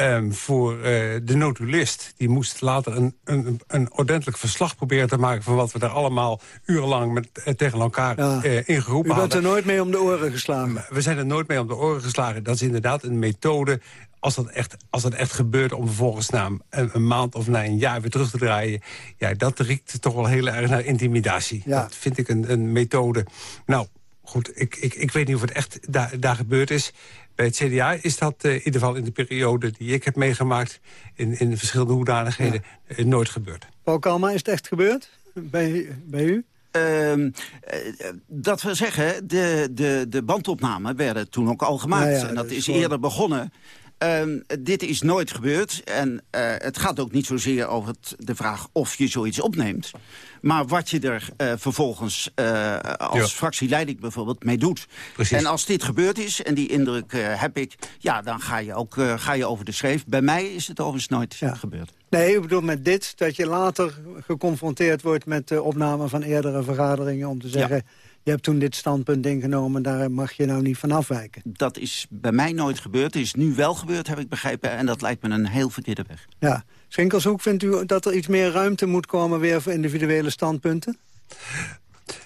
Um, voor uh, de notulist. Die moest later een, een, een ordentelijk verslag proberen te maken... van wat we daar allemaal urenlang met, uh, tegen elkaar ja. uh, ingeroepen hadden. U bent er nooit mee om de oren geslagen? We zijn er nooit mee om de oren geslagen. Dat is inderdaad een methode als dat echt, als dat echt gebeurt om vervolgens na een, een, maand of na een jaar weer terug te draaien... ja, dat riekt toch wel heel erg naar intimidatie. Ja. Dat vind ik een, een methode. Nou, goed, ik, ik, ik weet niet of het echt daar, daar gebeurd is. Bij het CDA is dat uh, in ieder geval in de periode die ik heb meegemaakt... in, in verschillende hoedanigheden ja. uh, nooit gebeurd. Paul Kalma, is het echt gebeurd bij, bij u? Uh, uh, dat we zeggen, de, de, de bandopnamen werden toen ook al gemaakt. Ja, ja, en dat, is eerder begonnen. Um, dit is nooit gebeurd. En uh, het gaat ook niet zozeer over het, de vraag of je zoiets opneemt. Maar wat je er uh, vervolgens uh, als ja. fractieleiding bijvoorbeeld mee doet. Precies. En als dit gebeurd is, en die indruk heb ik... ja, dan ga je ook ga je over de schreef. Bij mij is het overigens nooit ja. gebeurd. Nee, ik bedoel met dit, dat je later geconfronteerd wordt... met de opname van eerdere vergaderingen om te zeggen... Ja je hebt toen dit standpunt ingenomen, daar mag je nou niet van afwijken. Dat is bij mij nooit gebeurd. Het is nu wel gebeurd, heb ik begrepen. En dat lijkt me een heel verkeerde weg. Ja. Schenkelshoek, vindt u dat er iets meer ruimte moet komen weer voor individuele standpunten?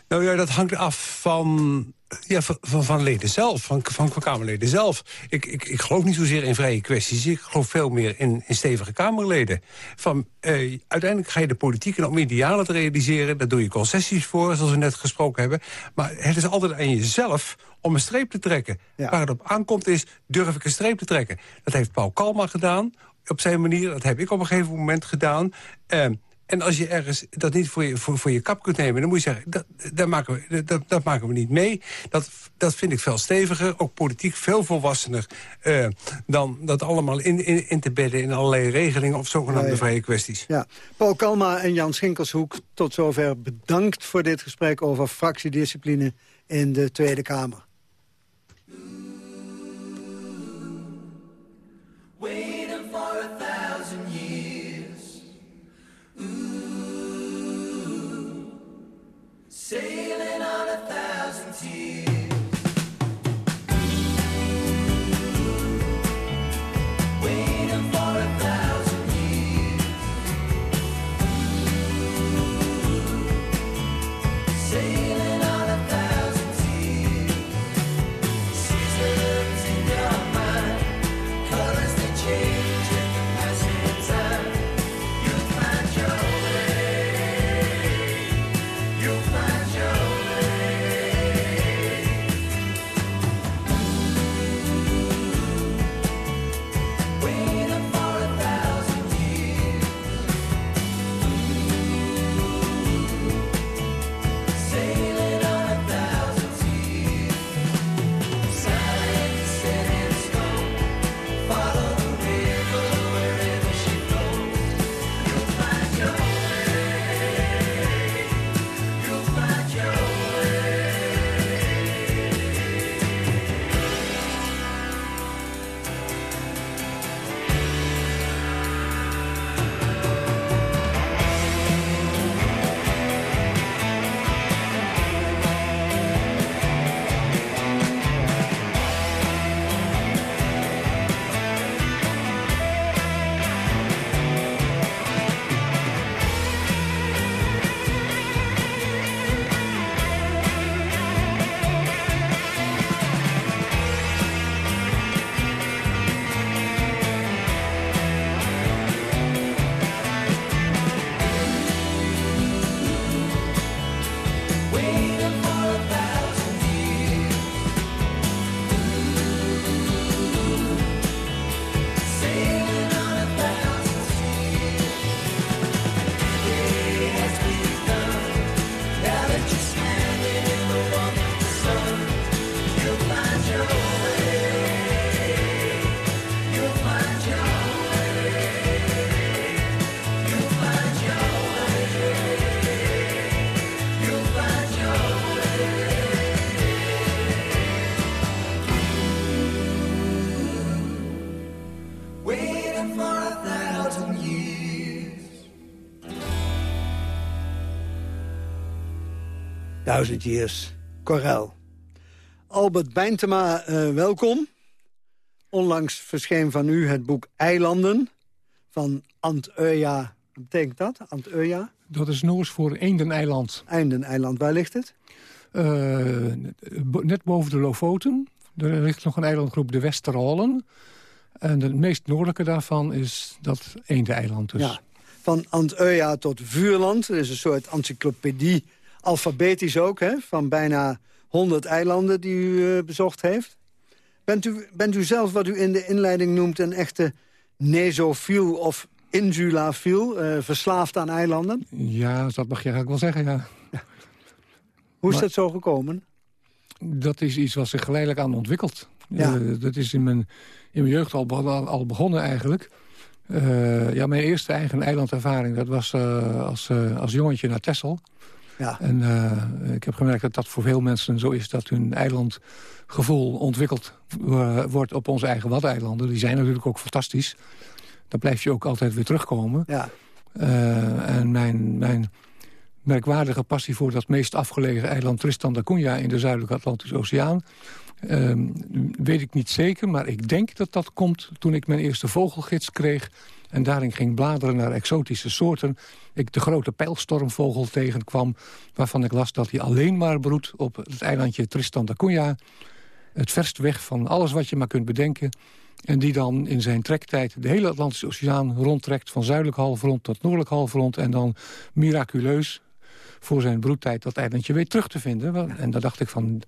Nou ja, dat hangt af van, ja, van, van, leden zelf, van, van, van Kamerleden zelf. Ik, ik, ik geloof niet zozeer in vrije kwesties. Ik geloof veel meer in, in stevige Kamerleden. Van, eh, uiteindelijk ga je de politiek en om idealen te realiseren... daar doe je concessies voor, zoals we net gesproken hebben. Maar het is altijd aan jezelf om een streep te trekken. Ja. Waar het op aankomt is, durf ik een streep te trekken. Dat heeft Paul Kalma gedaan, op zijn manier. Dat heb ik op een gegeven moment gedaan. Uh, en als je ergens dat niet voor je, voor, voor je kap kunt nemen... dan moet je zeggen, dat, dat, maken, we, dat, dat maken we niet mee. Dat, dat vind ik veel steviger, ook politiek veel volwassener... Uh, dan dat allemaal in, in, in te bedden in allerlei regelingen... of zogenaamde ja, ja. vrije kwesties. Ja. Paul Kalma en Jan Schinkelshoek, tot zover bedankt voor dit gesprek... over fractiediscipline in de Tweede Kamer. Sailing on a thousand tears. Thousand Years, Corel. Albert Bijntema, uh, welkom. Onlangs verscheen van u het boek Eilanden van Ant Euja. Wat betekent dat, Ant Euja? Dat is Noors voor Eendeneiland. Eendeneiland, waar ligt het? Uh, net boven de Lofoten. Er ligt nog een eilandgroep, de Westeralen. En het meest noordelijke daarvan is dat Eenden-eiland dus. Ja, van Anteuja tot Vuurland. Er is een soort encyclopedie, alfabetisch ook, hè, van bijna 100 eilanden die u uh, bezocht heeft. Bent u, bent u zelf, wat u in de inleiding noemt, een echte nesofiel of insulafiel, uh, verslaafd aan eilanden? Ja, dat mag je eigenlijk wel zeggen, ja. Hoe is dat zo gekomen? Dat is iets wat zich geleidelijk aan ontwikkelt. Ja. Uh, dat is in mijn, in mijn jeugd al, al begonnen eigenlijk. Uh, ja, mijn eerste eigen eilandervaring, dat was als, als jongetje naar Texel. Ja. En ik heb gemerkt dat dat voor veel mensen zo is... dat hun eilandgevoel ontwikkeld wordt op onze eigen Waddeneilanden. Die zijn natuurlijk ook fantastisch. Daar blijf je ook altijd weer terugkomen. Ja. en mijn, mijn merkwaardige passie voor dat meest afgelegen eiland Tristan da Cunha in de zuidelijke Atlantische Oceaan. Um, weet ik niet zeker, maar ik denk dat dat komt toen ik mijn eerste vogelgids kreeg... en daarin ging bladeren naar exotische soorten. Ik de grote pijlstormvogel tegenkwam... waarvan ik las dat hij alleen maar broedt op het eilandje Tristan da Cunha. Het verst weg van alles wat je maar kunt bedenken. En die dan in zijn trektijd de hele Atlantische Oceaan rondtrekt... van zuidelijk halfrond tot noordelijk halfrond... en dan miraculeus voor zijn broedtijd dat eilandje weer terug te vinden. En daar dacht ik van,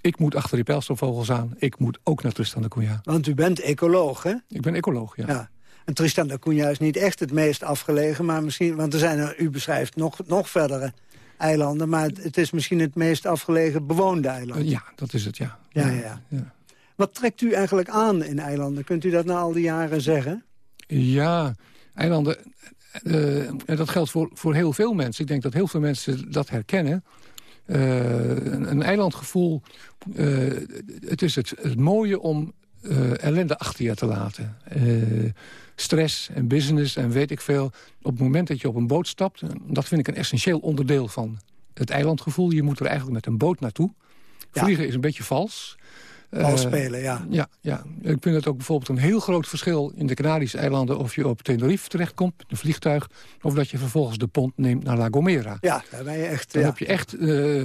ik moet achter die pijlstormvogels aan. Ik moet ook naar Tristan da Cunha. Want u bent ecoloog, hè? Ik ben ecoloog, ja. ja. En Tristan da Cunha is niet echt het meest afgelegen, maar misschien... want er zijn er, u beschrijft, nog, nog verdere eilanden... maar het, is misschien het meest afgelegen bewoonde eiland. ja, dat is het, ja. Ja, ja. ja. Wat trekt u eigenlijk aan in eilanden? Kunt u dat na al die jaren zeggen? Ja, eilanden... Uh, dat geldt voor, voor heel veel mensen. Ik denk dat heel veel mensen dat herkennen. Uh, een, een, eilandgevoel, uh, het is het, het mooie om ellende achter je te laten. stress en business en weet ik veel. Op het moment dat je op een boot stapt... dat vind ik een essentieel onderdeel van het eilandgevoel. Je moet er eigenlijk met een boot naartoe. Vliegen is een beetje vals. Bal spelen, ja. ja. Ja, ik vind het ook bijvoorbeeld een heel groot verschil in de Canarische eilanden... of je op Tenerife terechtkomt een vliegtuig... of dat je vervolgens de pont neemt naar La Gomera. Ja, daar ben je echt... Dan heb je echt... Uh,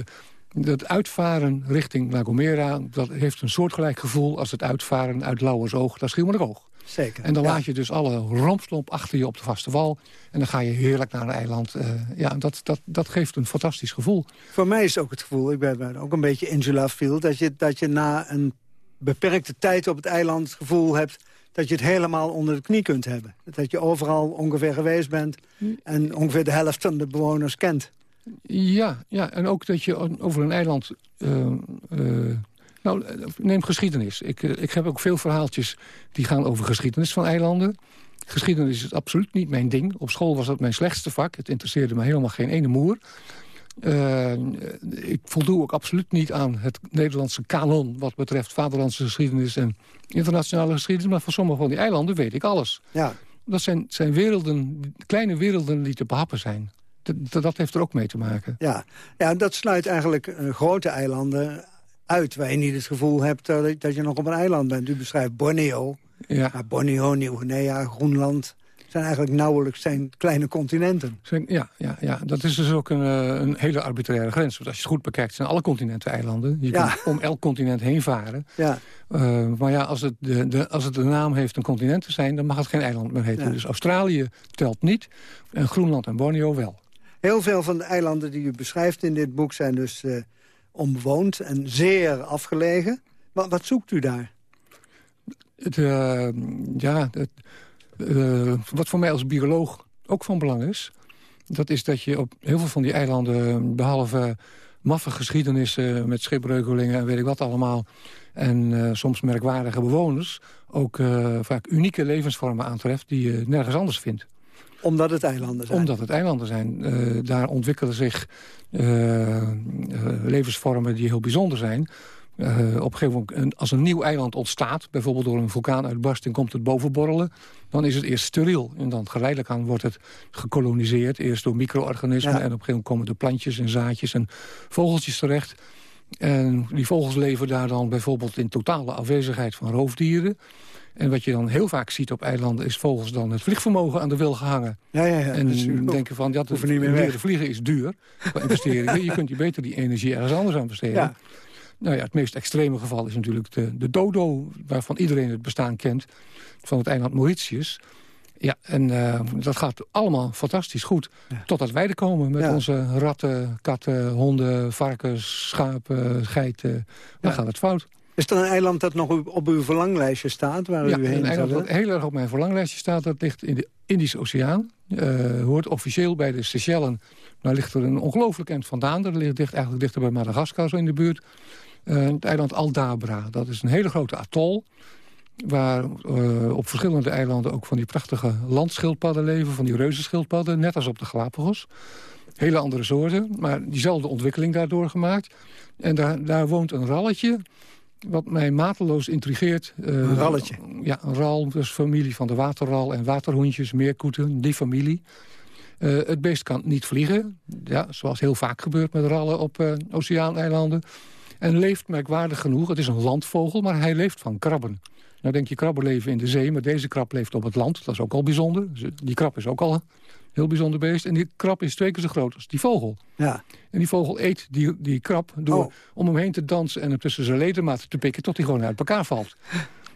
dat uitvaren richting La Gomera, dat heeft een soortgelijk gevoel... als het uitvaren uit Lauwersoog, dat is oog. Zeker. En dan laat je dus alle rompslomp achter je op de vaste wal. En dan ga je heerlijk naar een eiland. Uh, ja, dat, dat, dat geeft een fantastisch gevoel. Voor mij is ook het gevoel, ik ben ook een beetje Angela Field... dat je, dat je na een beperkte tijd op het eiland het gevoel hebt dat je het helemaal onder de knie kunt hebben. Dat je overal ongeveer geweest bent en ongeveer de helft van de bewoners kent. Ja, ja en ook dat je over een eiland... Uh, uh, nou, neem geschiedenis. Ik, uh, ik heb ook veel verhaaltjes die gaan over geschiedenis van eilanden. Geschiedenis is absoluut niet mijn ding. Op school was dat mijn slechtste vak. Het interesseerde me helemaal geen ene moer. Uh, ik voldoe ook absoluut niet aan het Nederlandse kanon... wat betreft vaderlandse geschiedenis en internationale geschiedenis. Maar van sommige van die eilanden weet ik alles. Ja. Dat zijn, zijn werelden, kleine werelden die te behappen zijn. Dat, heeft er ook mee te maken. Ja, ja dat sluit eigenlijk uh, grote eilanden uit... waar je niet het gevoel hebt dat, je nog op een eiland bent. U beschrijft Borneo. Ja. Borneo, Nieuw-Guinea, Groenland zijn eigenlijk nauwelijks zijn kleine continenten. ja, ja, ja, dat is dus ook een, eh, een hele arbitraire grens. Want als je het goed bekijkt, zijn alle continenten eilanden. Je ja. kunt om elk continent heen varen. Ja. Uh, maar ja, als het, de, de, als het de naam heeft een continent te zijn... dan mag het geen eiland meer heten. Dus Australië telt niet. En Groenland en Borneo wel. Heel veel van de eilanden die u beschrijft in dit boek... zijn dus uh, onbewoond en zeer afgelegen. Wat, wat zoekt u daar? Het, ja, het, uh, wat voor mij als bioloog ook van belang is... dat is dat je op heel veel van die eilanden... behalve maffe geschiedenissen met schipbreukelingen en weet ik wat allemaal... en soms merkwaardige bewoners... ook vaak unieke levensvormen aantreft die je nergens anders vindt. Omdat het eilanden zijn? Omdat het eilanden zijn. daar ontwikkelen zich levensvormen die heel bijzonder zijn Uh, op een gegeven moment, als een nieuw eiland ontstaat... bijvoorbeeld door een vulkaanuitbarsting komt het bovenborrelen... dan is het eerst steriel. En dan geleidelijk aan wordt het gekoloniseerd. Eerst door micro-organismen en op een gegeven moment komen er plantjes en zaadjes en vogeltjes terecht. En die vogels leven daar dan bijvoorbeeld in totale afwezigheid van roofdieren. En wat je dan heel vaak ziet op eilanden... is vogels dan het vliegvermogen aan de wil gehangen. Ja, ja, ja. En denken van, ja, meer vliegen is duur. investeringen. je kunt je beter die energie ergens anders aan besteden. Ja. Nou ja, het meest extreme geval is natuurlijk de, de dodo... waarvan iedereen het bestaan kent, van het eiland Mauritius. Ja, en uh, dat gaat allemaal fantastisch goed. Totdat wij er komen met onze ratten, katten, honden, varkens, schapen, geiten. Dan gaat het fout. Is er een eiland dat nog op uw verlanglijstje staat? Waar ja, u heen een eiland dat heel erg op mijn verlanglijstje staat. Dat ligt in de Indische Oceaan. Uh, hoort officieel bij de Seychellen. Maar ligt er een ongelooflijk eind vandaan. Dat ligt dicht, eigenlijk dichter bij Madagaskar zo in de buurt. Uh, het eiland Aldabra. Dat is een hele grote atol. Waar uh, op verschillende eilanden ook van die prachtige landschildpadden leven. Van die reuzenschildpadden, net als op de Galapagos. Hele andere soorten, maar diezelfde ontwikkeling daardoor gemaakt. En daar, daar woont een ralletje wat mij mateloos intrigeert... Uh, een ralletje? Ja, een ral, dus familie van de waterral en waterhondjes, meerkoeten, die familie. Uh, het beest kan niet vliegen, ja, zoals heel vaak gebeurt met rallen op uh, oceaaneilanden. En leeft merkwaardig genoeg, het is een landvogel, maar hij leeft van krabben. Nou denk je, krabben leven in de zee, maar deze krab leeft op het land. Dat is ook al bijzonder. Dus die krab is ook al Heel bijzonder beest. En die krab is twee keer zo groot als die vogel. Ja. En die vogel eet die, die krab door oh. om hem heen te dansen... en hem tussen zijn ledematen te pikken tot hij gewoon uit elkaar valt.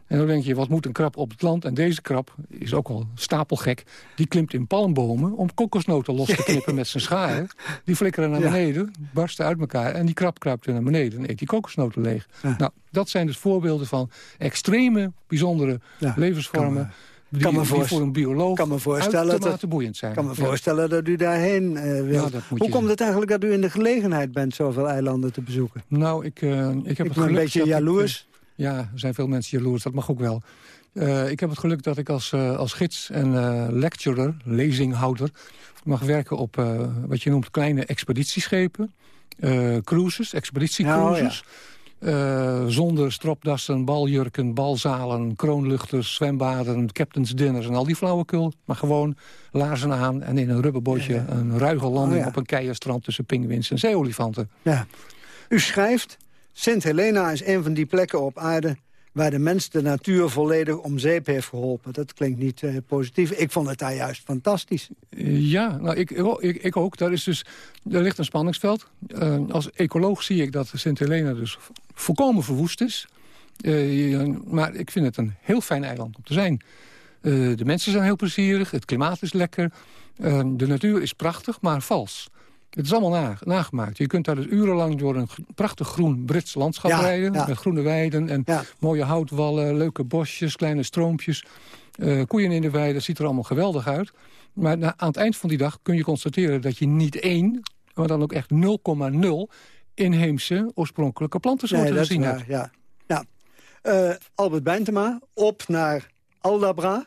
En dan denk je, wat moet een krab op het land? En deze krab is ook al stapelgek. Die klimt in palmbomen om kokosnoten los te knippen met zijn scharen. Die flikkeren naar beneden, barsten uit elkaar. En die krab kruipt weer naar beneden en eet die kokosnoten leeg. Nou, dat zijn dus voorbeelden van extreme, bijzondere levensvormen die, kan me voor een bioloog kan me voorstellen dat, boeiend zijn. kan me voorstellen dat u daarheen uh, wilt. Hoe komt het eigenlijk dat u in de gelegenheid bent zoveel eilanden te bezoeken? Nou, ik, uh, ik heb ik het een beetje jaloers. Ik, uh, ja, er zijn veel mensen jaloers, dat mag ook wel. ik heb het geluk dat ik als, als gids en lecturer, lezinghouder... mag werken op wat je noemt kleine expeditieschepen. cruises, expeditiecruises. Oh, uh, zonder stropdassen, baljurken, balzalen, kroonluchters, zwembaden, captain's dinners en al die flauwekul. Maar gewoon laarzen aan en in een rubberbootje een ruige landing oh, op een keierstrand tussen pinguïns en zeeolifanten. Ja. U schrijft, Sint Helena is een van die plekken op aarde waar de mens de natuur volledig om zeep heeft geholpen. Dat klinkt niet uh, positief. Ik vond het daar juist fantastisch. Ja, nou, ik, ik, ik ook. Daar, is dus, daar ligt een spanningsveld. Uh, als ecoloog zie ik dat Sint Helena dus volkomen verwoest is. Maar ik vind het een heel fijn eiland om te zijn. de mensen zijn heel plezierig, het klimaat is lekker. de natuur is prachtig, maar vals. Het is allemaal nagemaakt. Je kunt daar dus urenlang door een prachtig groen Brits landschap rijden. Met groene weiden en mooie houtwallen, leuke bosjes, kleine stroompjes. Uh, koeien in de weide, ziet er allemaal geweldig uit. Maar na, aan het eind van die dag kun je constateren dat je niet één... maar dan ook echt 0,0 inheemse oorspronkelijke plantensoorten nee, gezien hebt. Ja. Ja. Uh, Albert Bijntema, op naar Aldabra.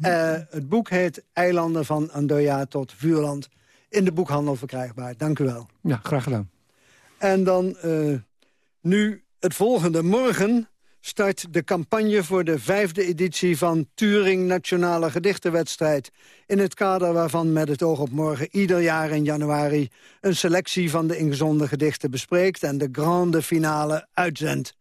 Uh, het boek heet Eilanden van Andoya tot Vuurland in de boekhandel verkrijgbaar. Dank u wel. Ja, graag gedaan. En dan uh, nu het volgende. Morgen start de campagne voor de vijfde editie van Turing Nationale Gedichtenwedstrijd. In het kader waarvan met het oog op morgen ieder jaar in januari... een selectie van de ingezonde gedichten bespreekt en de grande finale uitzendt.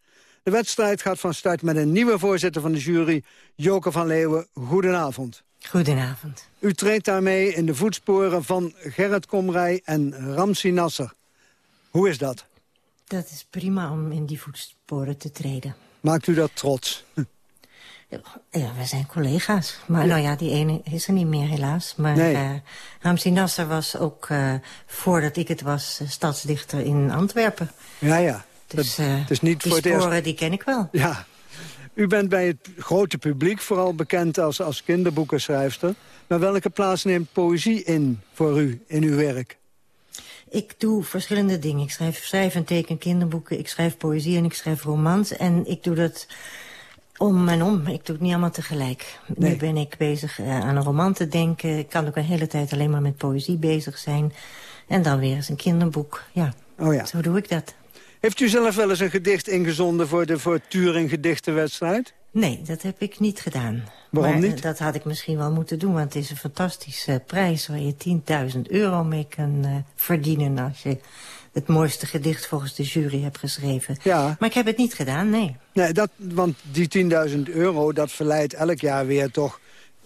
De wedstrijd gaat van start met een nieuwe voorzitter van de jury, Joke van Leeuwen. Goedenavond. Goedenavond. U treedt daarmee in de voetsporen van Gerrit Komrij en Ramsi Nasser. Hoe is dat? Dat is prima om in die voetsporen te treden. Maakt u dat trots? Ja, we zijn collega's. Maar nou ja, die ene is er niet meer helaas. Maar nee. uh, Ramsi Nasser was ook, uh, voordat ik het was, uh, stadsdichter in Antwerpen. Ja, ja. Dus dat, het is niet die voor sporen, het die ken ik wel. Ja, u bent bij het grote publiek vooral bekend als, als kinderboekenschrijfster. Maar welke plaats neemt poëzie in voor u in uw werk? Ik doe verschillende dingen. Ik schrijf, schrijf en teken kinderboeken, ik schrijf poëzie en ik schrijf romans. En ik doe dat om en om. Ik doe het niet allemaal tegelijk. Nu ben ik bezig uh, aan een roman te denken. Ik kan ook een hele tijd alleen maar met poëzie bezig zijn. En dan weer eens een kinderboek. Ja, oh ja. zo doe ik dat. Heeft u zelf wel eens een gedicht ingezonden voor de voor Turing gedichtenwedstrijd? Nee, dat heb ik niet gedaan. Waarom maar, niet? eh, Dat had ik misschien wel moeten doen, want het is een fantastische prijs... waar je 10.000 euro mee kan eh, verdienen als je het mooiste gedicht volgens de jury hebt geschreven. Ja. Maar ik heb het niet gedaan, nee. Nee, dat, want die 10.000 euro, dat verleidt elk jaar weer toch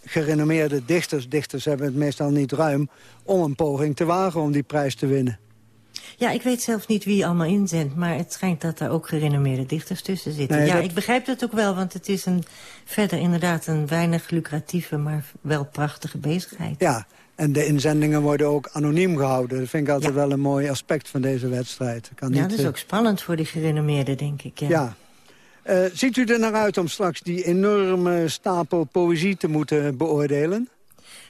gerenommeerde dichters. Dichters hebben het meestal niet ruim om een poging te wagen om die prijs te winnen. Ja, ik weet zelf niet wie allemaal inzendt... maar het schijnt dat er ook gerenommeerde dichters tussen zitten. Nee, ja, dat- ik begrijp dat ook wel, want het is een, verder inderdaad een weinig lucratieve... maar wel prachtige bezigheid. Ja, en de inzendingen worden ook anoniem gehouden. Dat vind ik altijd wel een mooi aspect van deze wedstrijd. Kan Ja, niet, dat is eh, ook spannend voor die gerenommeerden, denk ik. Ja. Ja. Eh, ziet u er naar uit om straks die enorme stapel poëzie te moeten beoordelen?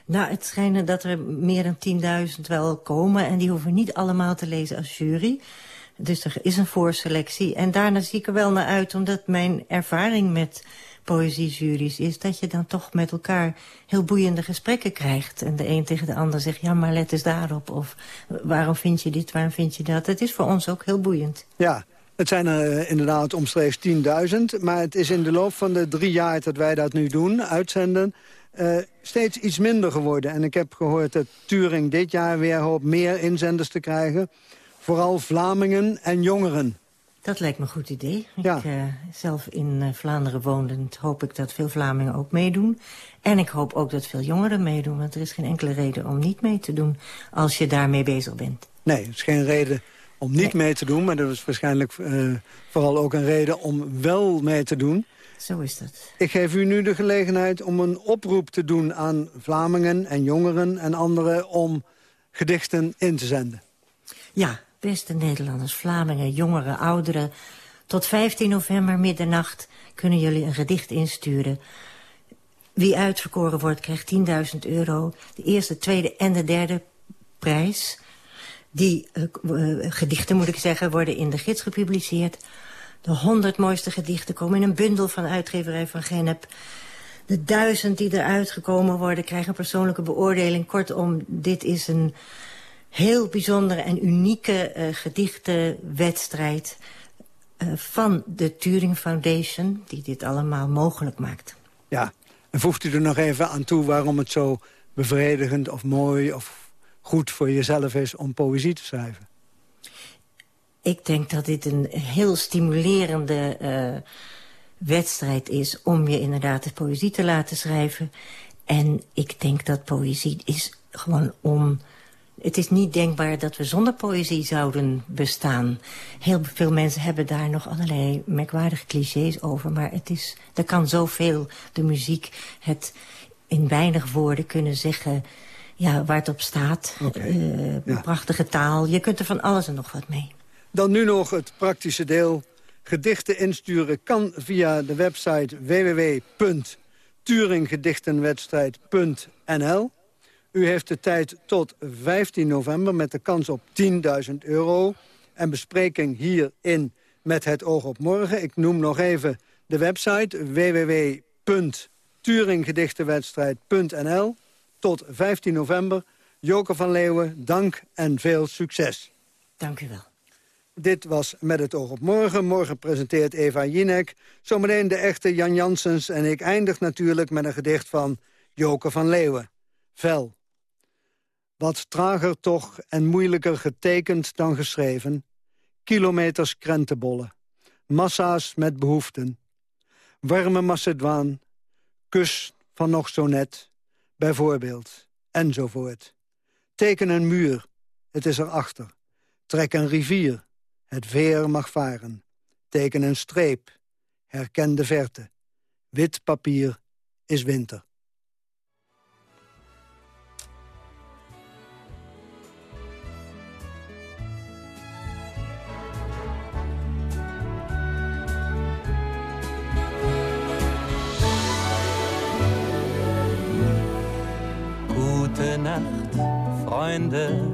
Nou, het schijnt dat er meer dan 10.000 wel komen... en die hoeven niet allemaal te lezen als jury. Dus er is een voorselectie. En daarna zie ik er wel naar uit, omdat mijn ervaring met poëziejuries is... dat je dan toch met elkaar heel boeiende gesprekken krijgt. En de een tegen de ander zegt, ja, maar let eens daarop. Of waarom vind je dit, waarom vind je dat? Het is voor ons ook heel boeiend. Ja, het zijn er eh, inderdaad omstreeks 10.000. Maar het is in de loop van de drie jaar dat wij dat nu doen, uitzenden... eh, steeds iets minder geworden. En ik heb gehoord dat Turing dit jaar weer hoopt meer inzenders te krijgen. Vooral Vlamingen en jongeren. Dat lijkt me een goed idee. Ja. Ik, eh, zelf in eh, Vlaanderen wonend hoop ik dat veel Vlamingen ook meedoen. En ik hoop ook dat veel jongeren meedoen. Want er is geen enkele reden om niet mee te doen als je daarmee bezig bent. Nee, het is geen reden om niet mee te doen... maar dat is waarschijnlijk vooral ook een reden om wel mee te doen. Zo is dat. Ik geef u nu de gelegenheid om een oproep te doen aan Vlamingen en jongeren en anderen... om gedichten in te zenden. Ja, beste Nederlanders, Vlamingen, jongeren, ouderen... tot 15 november middernacht kunnen jullie een gedicht insturen. Wie uitverkoren wordt, krijgt 10.000 euro. De eerste, tweede en de derde prijs. Die eh, eh, gedichten, moet ik zeggen, worden in de gids gepubliceerd. De 100 mooiste gedichten komen in een bundel van uitgeverij van Genep. De duizend die eruit gekomen worden krijgen een persoonlijke beoordeling. Kortom, dit is een heel bijzondere en unieke eh, gedichtenwedstrijd... eh, van de Turing Foundation, die dit allemaal mogelijk maakt. Ja, en voegt u er nog even aan toe waarom het zo bevredigend of mooi... of goed voor jezelf is om poëzie te schrijven? Ik denk dat dit een heel stimulerende eh, wedstrijd is... om je inderdaad de poëzie te laten schrijven. En ik denk dat poëzie is gewoon om... Het is niet denkbaar dat we zonder poëzie zouden bestaan. Heel veel mensen hebben daar nog allerlei merkwaardige clichés over. Maar het is, er kan zoveel, de muziek, het in weinig woorden kunnen zeggen... Ja, waar het op staat. Eh, Prachtige taal. Je kunt er van alles en nog wat mee. Dan nu nog het praktische deel. Gedichten insturen kan via de website www.turinggedichtenwedstrijd.nl. U heeft de tijd tot 15 november met de kans op 10.000 euro. En bespreking hierin met het oog op morgen. Ik noem nog even de website www.turinggedichtenwedstrijd.nl. Tot 15 november. Joker van Leeuwen, dank en veel succes. Dank u wel. Dit was Met het oog op morgen. Morgen presenteert Eva Jinek. Zometeen de echte Jan Janssens. En ik eindig natuurlijk met een gedicht van Joke van Leeuwen. Vel. Wat trager toch en moeilijker getekend dan geschreven. Kilometers krentenbollen. Massa's met behoeften. Warme macedwaan. Kus van nog zo net. Bijvoorbeeld. Enzovoort. Teken een muur. Het is erachter. Trek een rivier. Het veer mag varen. Teken een streep. Herken de verte. Wit papier is winter. Gute Nacht, Freunde.